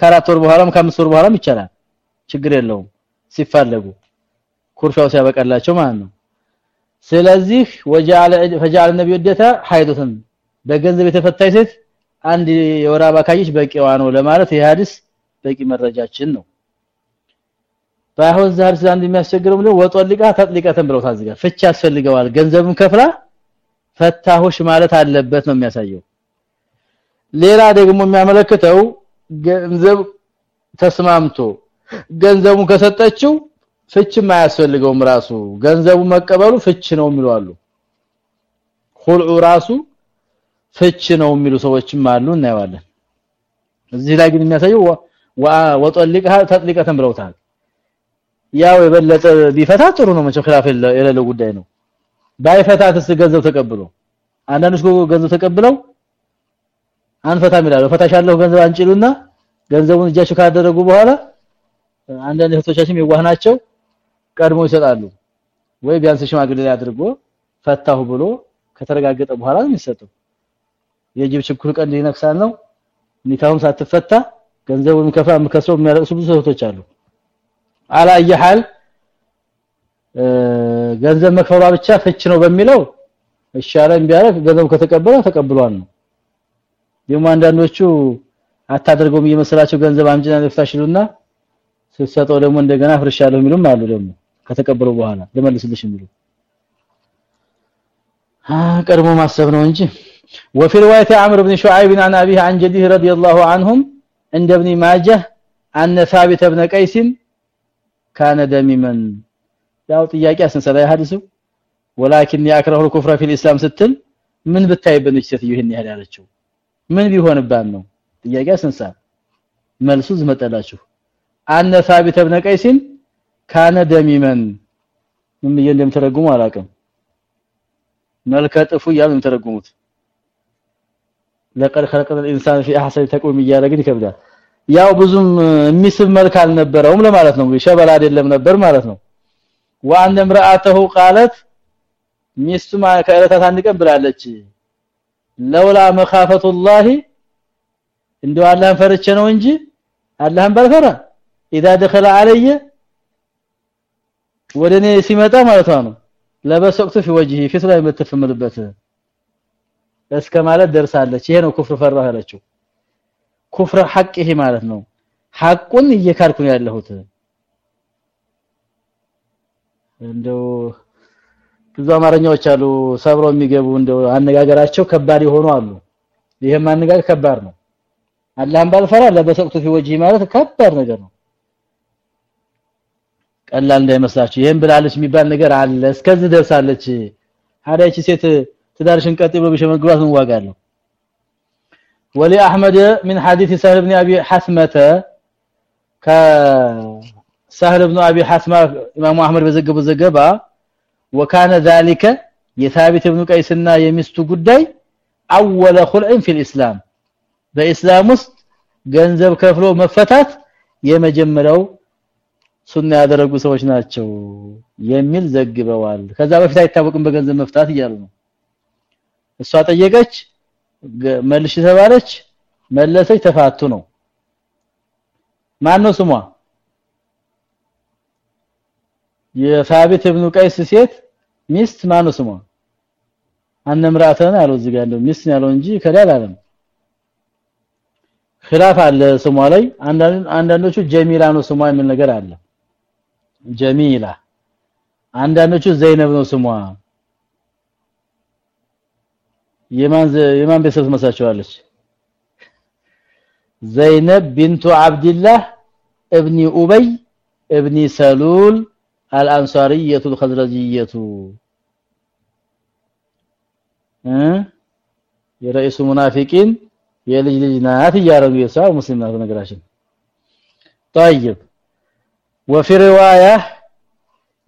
ከአራት ወር በኋላም ከአምስት ወር በኋላም ይቻላል። ችግር የለውም ሲፋለጉ። ኩርሻው ሲያበቃላቸው ማለት ነው። ስለዚህ ወጃለ ፈጃለ ነብዩ ደታ ሐይዶትን በገንዘብ የተፈታች ሴት አንድ አበባ ካየች በቂዋ ነው ለማለት ይህ ሐዲስ በቂ መረጃችን ነው። ባይሆን ዛር አንድ የሚያስቸግረው ነው ወጦልቃ ተጥሊቀተን ብለው ታዝጋ ፍቻ ያስፈልገዋል። ገንዘብም ከፍላ ፈታሁሽ ማለት አለበት ነው የሚያሳየው ሌላ ደግሞ የሚያመለክተው ገንዘብ ተስማምቶ ገንዘቡን ከሰጠችው ፍችም አያስፈልገውም ራሱ ገንዘቡ መቀበሉ ፍች ነው የሚሉ ሁልዑ ራሱ ፍች ነው የሚሉ ሰዎችም አሉ እናየዋለን እዚህ ላይ ግን የሚያሳየው ወጠልቀha ተጥሊቀተን ብለውታል ያው የበለጠ ቢፈታ ጥሩ ነው መቼም خلاف የሌለው ጉዳይ ነው ባይፈታትስ ገንዘብ ተቀብሎ አንዳንዶች ገንዘብ ተቀብለው አንፈታም ይላሉ ፈታሻለሁ ገንዘብ አንጭሉና ገንዘቡን እጃቸው ካደረጉ በኋላ አንዳንድ እህቶቻችን የዋህናቸው ቀድሞ ይሰጣሉ። ወይ ቢያንስ ሽማግሌ አድርጎ ፈታሁ ብሎ ከተረጋገጠ በኋላ ነው የሚሰጠው። የጅብ ችኩል ቀን ሊነክሳል ነው። ኒካሁን ሳትፈታ ገንዘቡን ከፋ ምከሰው የሚያለቅሱ ብዙ እህቶች አሉ። አላ ይሐል ገንዘብ መክፈሏ ብቻ ፍች ነው በሚለው እሻለን ቢያረግ ገንዘቡ ከተቀበለ ተቀብሏል ነው ደግሞ አንዳንዶቹ አታደርገውም እየመሰላቸው ገንዘብ አምጪና ልፍታሽሉና ስትሰጠው ደግሞ እንደገና ፍርሻለሁ የሚሉም አሉ ደግሞ ከተቀበለው በኋላ ለመልስልሽ የሚሉ ቀድሞ ማሰብ ነው እንጂ وفي روايه عمرو بن شعيب عن ابيه عن جده رضي الله عنهم عند ابن ماجه ان ثابت بن قيس كان دميما ያው ጥያቄ አስነሳለ ሐዲሱ ولكن يكره الكفر في الاسلام ስትል ምን ብታይብን እቺ ሴትዮ ይሄን ያህል ያለችው ምን ቢሆንባት ነው ጥያቄ አስነሳል መልሱ ዝመጠላችሁ አነ ثابت ابن قيس كان دميما ምን ብዬ እንደምተረጉሙ አላውቅም መልከ ጥፉ እያሉ እንደተረጉሙት ለቀድ خلقنا الانسان في احسن تقويم እያለ ግን ይከብዳል ያው ብዙም የሚስብ መልክ አልነበረውም ለማለት ነው ሸበላ አይደለም ነበር ማለት ነው وان امراته قالت ሚስቱ ከዕለታት አንድ ቀን ብላለች ለውላ መኻፈቱ الله እንደው አላህን ፈርቼ ነው እንጂ አላህን ባልፈራ اذا دخل علي ወደኔ ሲመጣ ማለት ነው ለበሰቅቱ في وجهي ፊት ላይ የምትፈምልበት እስከ ማለት ደርሳለች ይሄ ነው ኩፍር ፈራህ ያለችው ኩፍር ሐቅ ይሄ ማለት ነው ሐቁን እየካድኩ ነው ያለሁት እንደው ብዙ አማርኛዎች አሉ ሰብሮ የሚገቡ እንደው አነጋገራቸው ከባድ የሆኑ አሉ ይሄም አነጋገር ከባድ ነው አላህን ባልፈራ ለበሰቅቱ في وجهي ማለት ከባድ ነገር ነው ቀላል እንዳይመስላችሁ ይሄን ብላለች የሚባል ነገር አለ እስከዚህ ደርሳለች ታዲያቺ ሴት ትዳርሽን ቀጥ ብሎ ቢሸመግሏት ምን ዋጋ አለው ولي احمد من حديث سهل بن ابي حثمه كسهل بن ابي حثمه امام احمد በዘገቡ ዘገባ وكان ذلك የሳቢት ኢብኑ ቀይስና የሚስቱ ጉዳይ አወለ ኹልዕን ፊል እስላም በእስላም ውስጥ ገንዘብ ከፍሎ መፈታት የመጀመሪያው ሱና ያደረጉ ሰዎች ናቸው የሚል ዘግበዋል። ከዛ በፊት አይታወቅም በገንዘብ መፍታት እያሉ ነው። እሷ ጠየቀች መልሽ ተባለች መለሰች ተፋቱ ነው። ማን ነው ስሟ? የሳቢት ኢብኑ ቀይስ ሴት ሚስት ማኑ ስሟ? አንምራተን አለው እዚህ ጋር ያለው ሚስት ያለው እንጂ ከዳል አለም። ኺላፍ አለ ስሟ ላይ። አንዳንዶቹ ጀሚላ ነው ስሟ የሚል ነገር አለ። ጀሚላ። አንዳንዶቹ ዘይነብ ነው ስሟ። የማን የማን ቤተሰብ መስላችኋለች ዘይነብ ቢንቱ አብዱላህ እብኒ ኡበይ እብኒ ሰሉል الأنصارية الخزرجية. ها؟ يا رئيس المنافقين يا لجلجنات يا ربي اسا مسلمات نغراش طيب. وفي رواية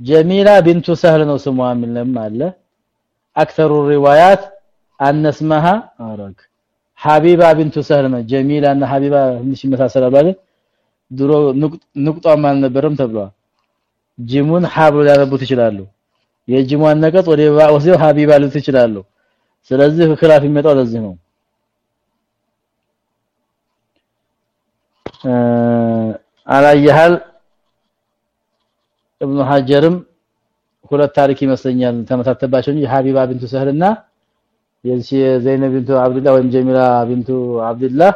جميلة بنت سهل اسمها من لم الله أكثر الروايات أن اسمها ارق حبيبة بنت سهل جميلة أن حبيبة مش مثل سلاله درو نقطة من نبرم تبلوه ጅሙን ሀ ብሎ ሊያነቡት ይችላሉ። የጅሟን ነቀጽ ወደ ባ ሀቢባ ሊሉት ይችላሉ። ስለዚህ ኺላፍ የሚመጣው ለዚህ ነው። አላየሃል እብኑ ሀጀርም ሁለት ታሪክ ይመስለኛል ተመታተባቸው እንጂ ሀቢባ ቢንቱ ሰህልና የዚህ ዘይነብ ቢንቱ አብዱላህ ወይም ጀሚላ ቢንቱ አብዱላህ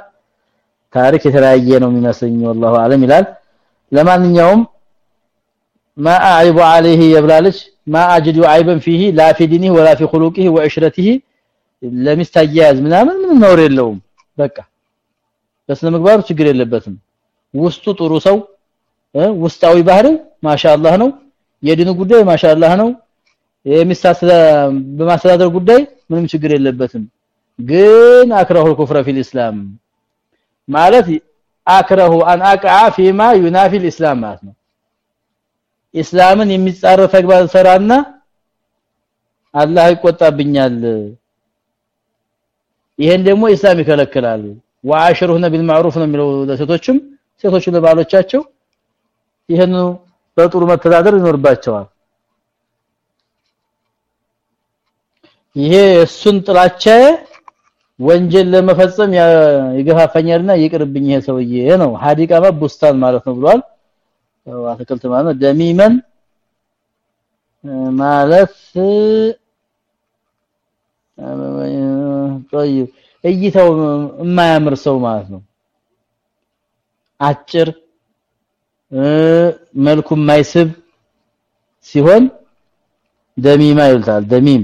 ታሪክ የተለያየ ነው የሚመስለኝ ወላሁ አለም ይላል። ለማንኛውም ما اعيب عليه يبلالش ما اجد عيبا فيه لا في دينه ولا في خلقه وعشرته ለሚስታያዝ ምናምን ምን ነው የለውም በቃ በስነ ምግባሩ ችግር የለበትም ውስጡ ጥሩ ሰው ውስጣዊ ባህሪ ማሻአላህ ነው የዲኑ ጉዳይ ማሻአላህ ነው የሚሳስለ በማስተዳደር ጉዳይ ምንም ችግር የለበትም ግን አክረሁ الكفر في الاسلام ማለት አክረሁ አን አቅዓ ፊማ ዩናፊ الاسلام ማለት ነው እስላምን የሚጻረር ተግባር ሰራና አላህ ይቆጣብኛል። ይሄን ደግሞ ኢስላም ይከለክላል። ወአሽሩሁነ ቢልማዕሩፍ ነው የሚለው ለሴቶችም ሴቶች ለባሎቻቸው ይሄን በጥሩ መተዳደር ይኖርባቸዋል። ይሄ እሱን ጥላቻ ወንጀል ለመፈጸም ይገፋፈኛልና ይቅርብኝ ይሄ ሰውዬ ነው። ሐዲቃ ቡስታን ማለት ነው ብሏል አትክልት ማለት ደሚመን ማለት طيب እይታው የማያምር ሰው ማለት ነው አጭር መልኩ የማይስብ ሲሆን ደሚማ ይልታል ደሚም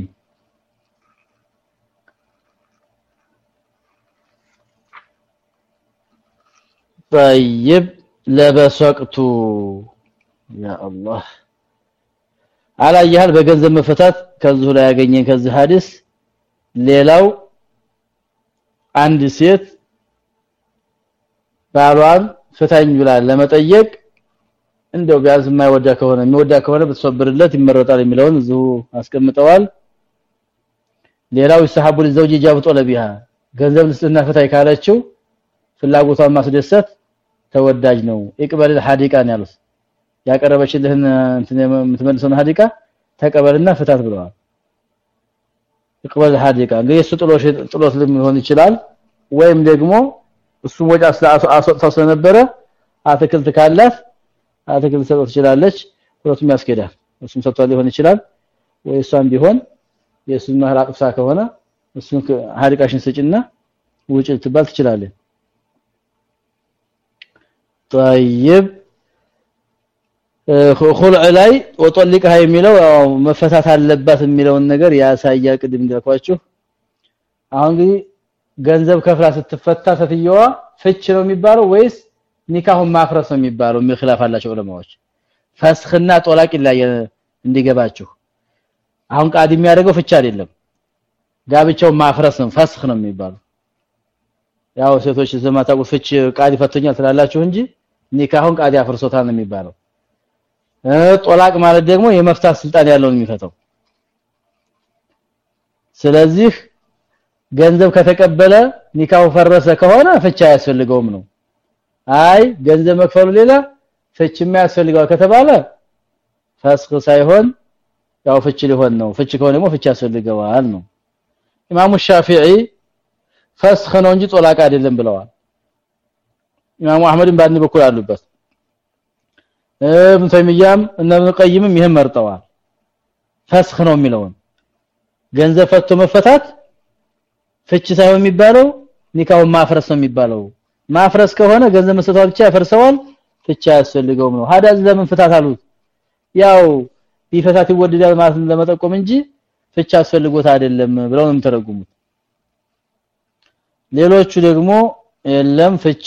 طيب ለበሰቅቱ። ያ አላህ። አላየሃል? በገንዘብ መፈታት ከዚሁ ላይ ያገኘን ከዚህ ሐዲስ። ሌላው አንድ ሴት ባሏን ፍታኝ ብላ ለመጠየቅ እንደው ቢያንስ የማይወዳ ከሆነ የሚወዳ ከሆነ ብትሰብርለት ይመረጣል የሚለውን እዚሁ አስቀምጠዋል። ሌላው ይሰሐቡ ለዘውጂ ጃብጦ ለቢሃ ገንዘብ ልስና ፍታይ ካለችው ፍላጎቷን ማስደሰት ተወዳጅ ነው። ይቅበል ሐዲቃን ያሉት። ያቀረበችልህን እንትን የምትመልሰውን ሐዲቃ ተቀበልና ፍታት ብለዋል። ይቅበል ሐዲቃ እንግዲህ እሱ ጥሎሽ ጥሎት ሊሆን ይችላል። ወይም ደግሞ እሱ ወጫ አስወጥታው ስለነበረ አትክልት ካላት አትክልት ሰጥቶ ትችላለች። ሁለቱም ያስኬዳል። እሱም ሰጥቷ ሊሆን ይችላል። ወይ እሷም ቢሆን የእሱን መህር አጥፍታ ከሆነ እሱን ሐዲቃሽን ስጭና ውጭ ትባል ትችላለች طيب خلع ላይ ወጦልቀህ የሚለው መፈታት አለባት የሚለውን ነገር ያሳያ ቅድም እንዳልኳችሁ አሁን እንግዲህ ገንዘብ ከፍላ ስትፈታ ሴትየዋ ፍች ነው የሚባለው ወይስ ኒካሁን ማፍረስ ነው የሚባለው የሚል ኺላፍ አላቸው ዑለማዎች ፈስኽና ጦላቅ ላይ እንዲገባችሁ አሁን ቃዲ የሚያደርገው ፍች አይደለም ጋብቻው ማፍረስ ነው ፈስኽ ነው የሚባለው ያው ሴቶች ዘማታቁ ፍች ቃዲ ፈቶኛል ትላላችሁ እንጂ ኒካሁን ቃዲ አፍርሶታል ነው የሚባለው። ጦላቅ ማለት ደግሞ የመፍታት ስልጣን ያለው ነው የሚፈታው። ስለዚህ ገንዘብ ከተቀበለ ኒካው ፈረሰ ከሆነ ፍቻ አያስፈልገውም ነው። አይ ገንዘብ መክፈሉ ሌላ ፍች የሚያስፈልገው ከተባለ ፈስኽ ሳይሆን ያው ፍች ሊሆን ነው። ፍች ከሆነ ደግሞ ፍች ያስፈልገዋል ነው። ኢማሙ ሻፊዒ ፈስኽ ነው እንጂ ጦላቅ አይደለም ብለዋል። ኢማሙ አህመድን ባንድ በኩል አሉበት። እብን ተይሚያም እነ ኢብኑ ቀይምም ይሄን መርጠዋል። ፈስኽ ነው የሚለውን ገንዘብ ፈቶ መፈታት ፍች ሳይሆን የሚባለው ኒካውን ማፍረስ ነው የሚባለው። ማፍረስ ከሆነ ገንዘብ መስጠቷ ብቻ ያፈርሰዋል ፍቻ ያስፈልገውም ነው። ሀዳዝ ለምን ፍታት አሉት? ያው ቢፈታት ይወደዳል ማለት ለመጠቆም እንጂ ፍቻ አስፈልጎት አይደለም ብለው ነው ተረጉሙት ሌሎቹ ደግሞ የለም ፍች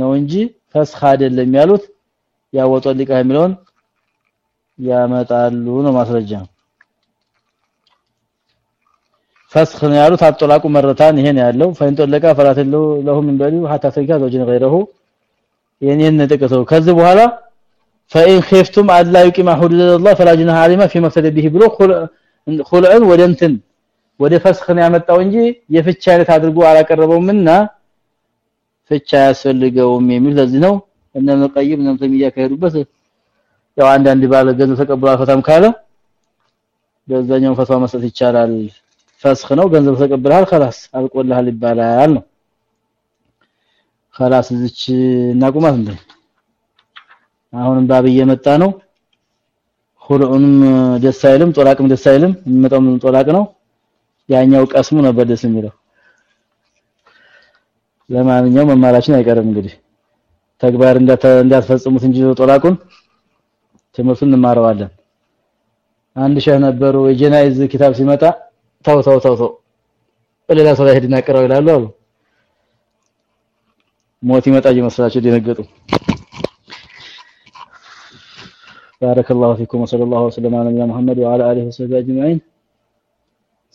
ነው እንጂ ፈስኽ አይደለም ያሉት ያወጣ ሊቃ የሚለውን ያመጣሉ ነው ማስረጃ ፈስኽ ነው ያሉት አጥላቁ መረታን ይሄን ያለው ፈንጦለቃ ፈራተለው ለሁም እንበሉ hatta ፈይካ ዘውጅን غيره የኔን ተቀሰው ከዚህ በኋላ فإن خفتم ألا يقيم حدود الله فلا جناح عليهما فيما افتدى به ብሎ ኹልዕን ወደ እንትን ወደ ፈስኽ ነው ያመጣው እንጂ የፍቻ አይነት አድርጎ አላቀረበውምና ፍቻ ያስፈልገውም የሚል ለዚህ ነው እነ መቀይም ነው ተሚያ ከሄዱበት ያው አንዳንድ ባለ ገንዘብ ተቀብሎ አልፈታም ካለ በዛኛው ፈትዋ መስጠት ይቻላል ፈስኽ ነው ገንዘብ ተቀብለሃል خلاص አልቆልሃል ይባላል ነው خلاص እዚች እናቁማት እንዴ አሁንም ባብ እየመጣ ነው ሁሉንም ደስ አይልም ጦላቅም ደስ አይልም የሚመጣው ጦላቅ ነው ያኛው ቀስሙ ነበር ደስ የሚለው ለማንኛውም መማራችን አይቀርም እንግዲህ ተግባር እንዳትፈጽሙት እንጂ ጦላቁን ትምህርቱን እንማረዋለን አንድ ሸህ ነበሩ የጀናይዝ ኪታብ ሲመጣ ተው ተው ተው ተው ሌላ ሰው ላይ ሄድና ቀራው ይላሉ አሉ ሞት ይመጣ እየመሰላቸው ደነገጡ بارك الله فيكم وصلى الله وسلم على نبينا محمد وعلى اله وصحبه اجمعين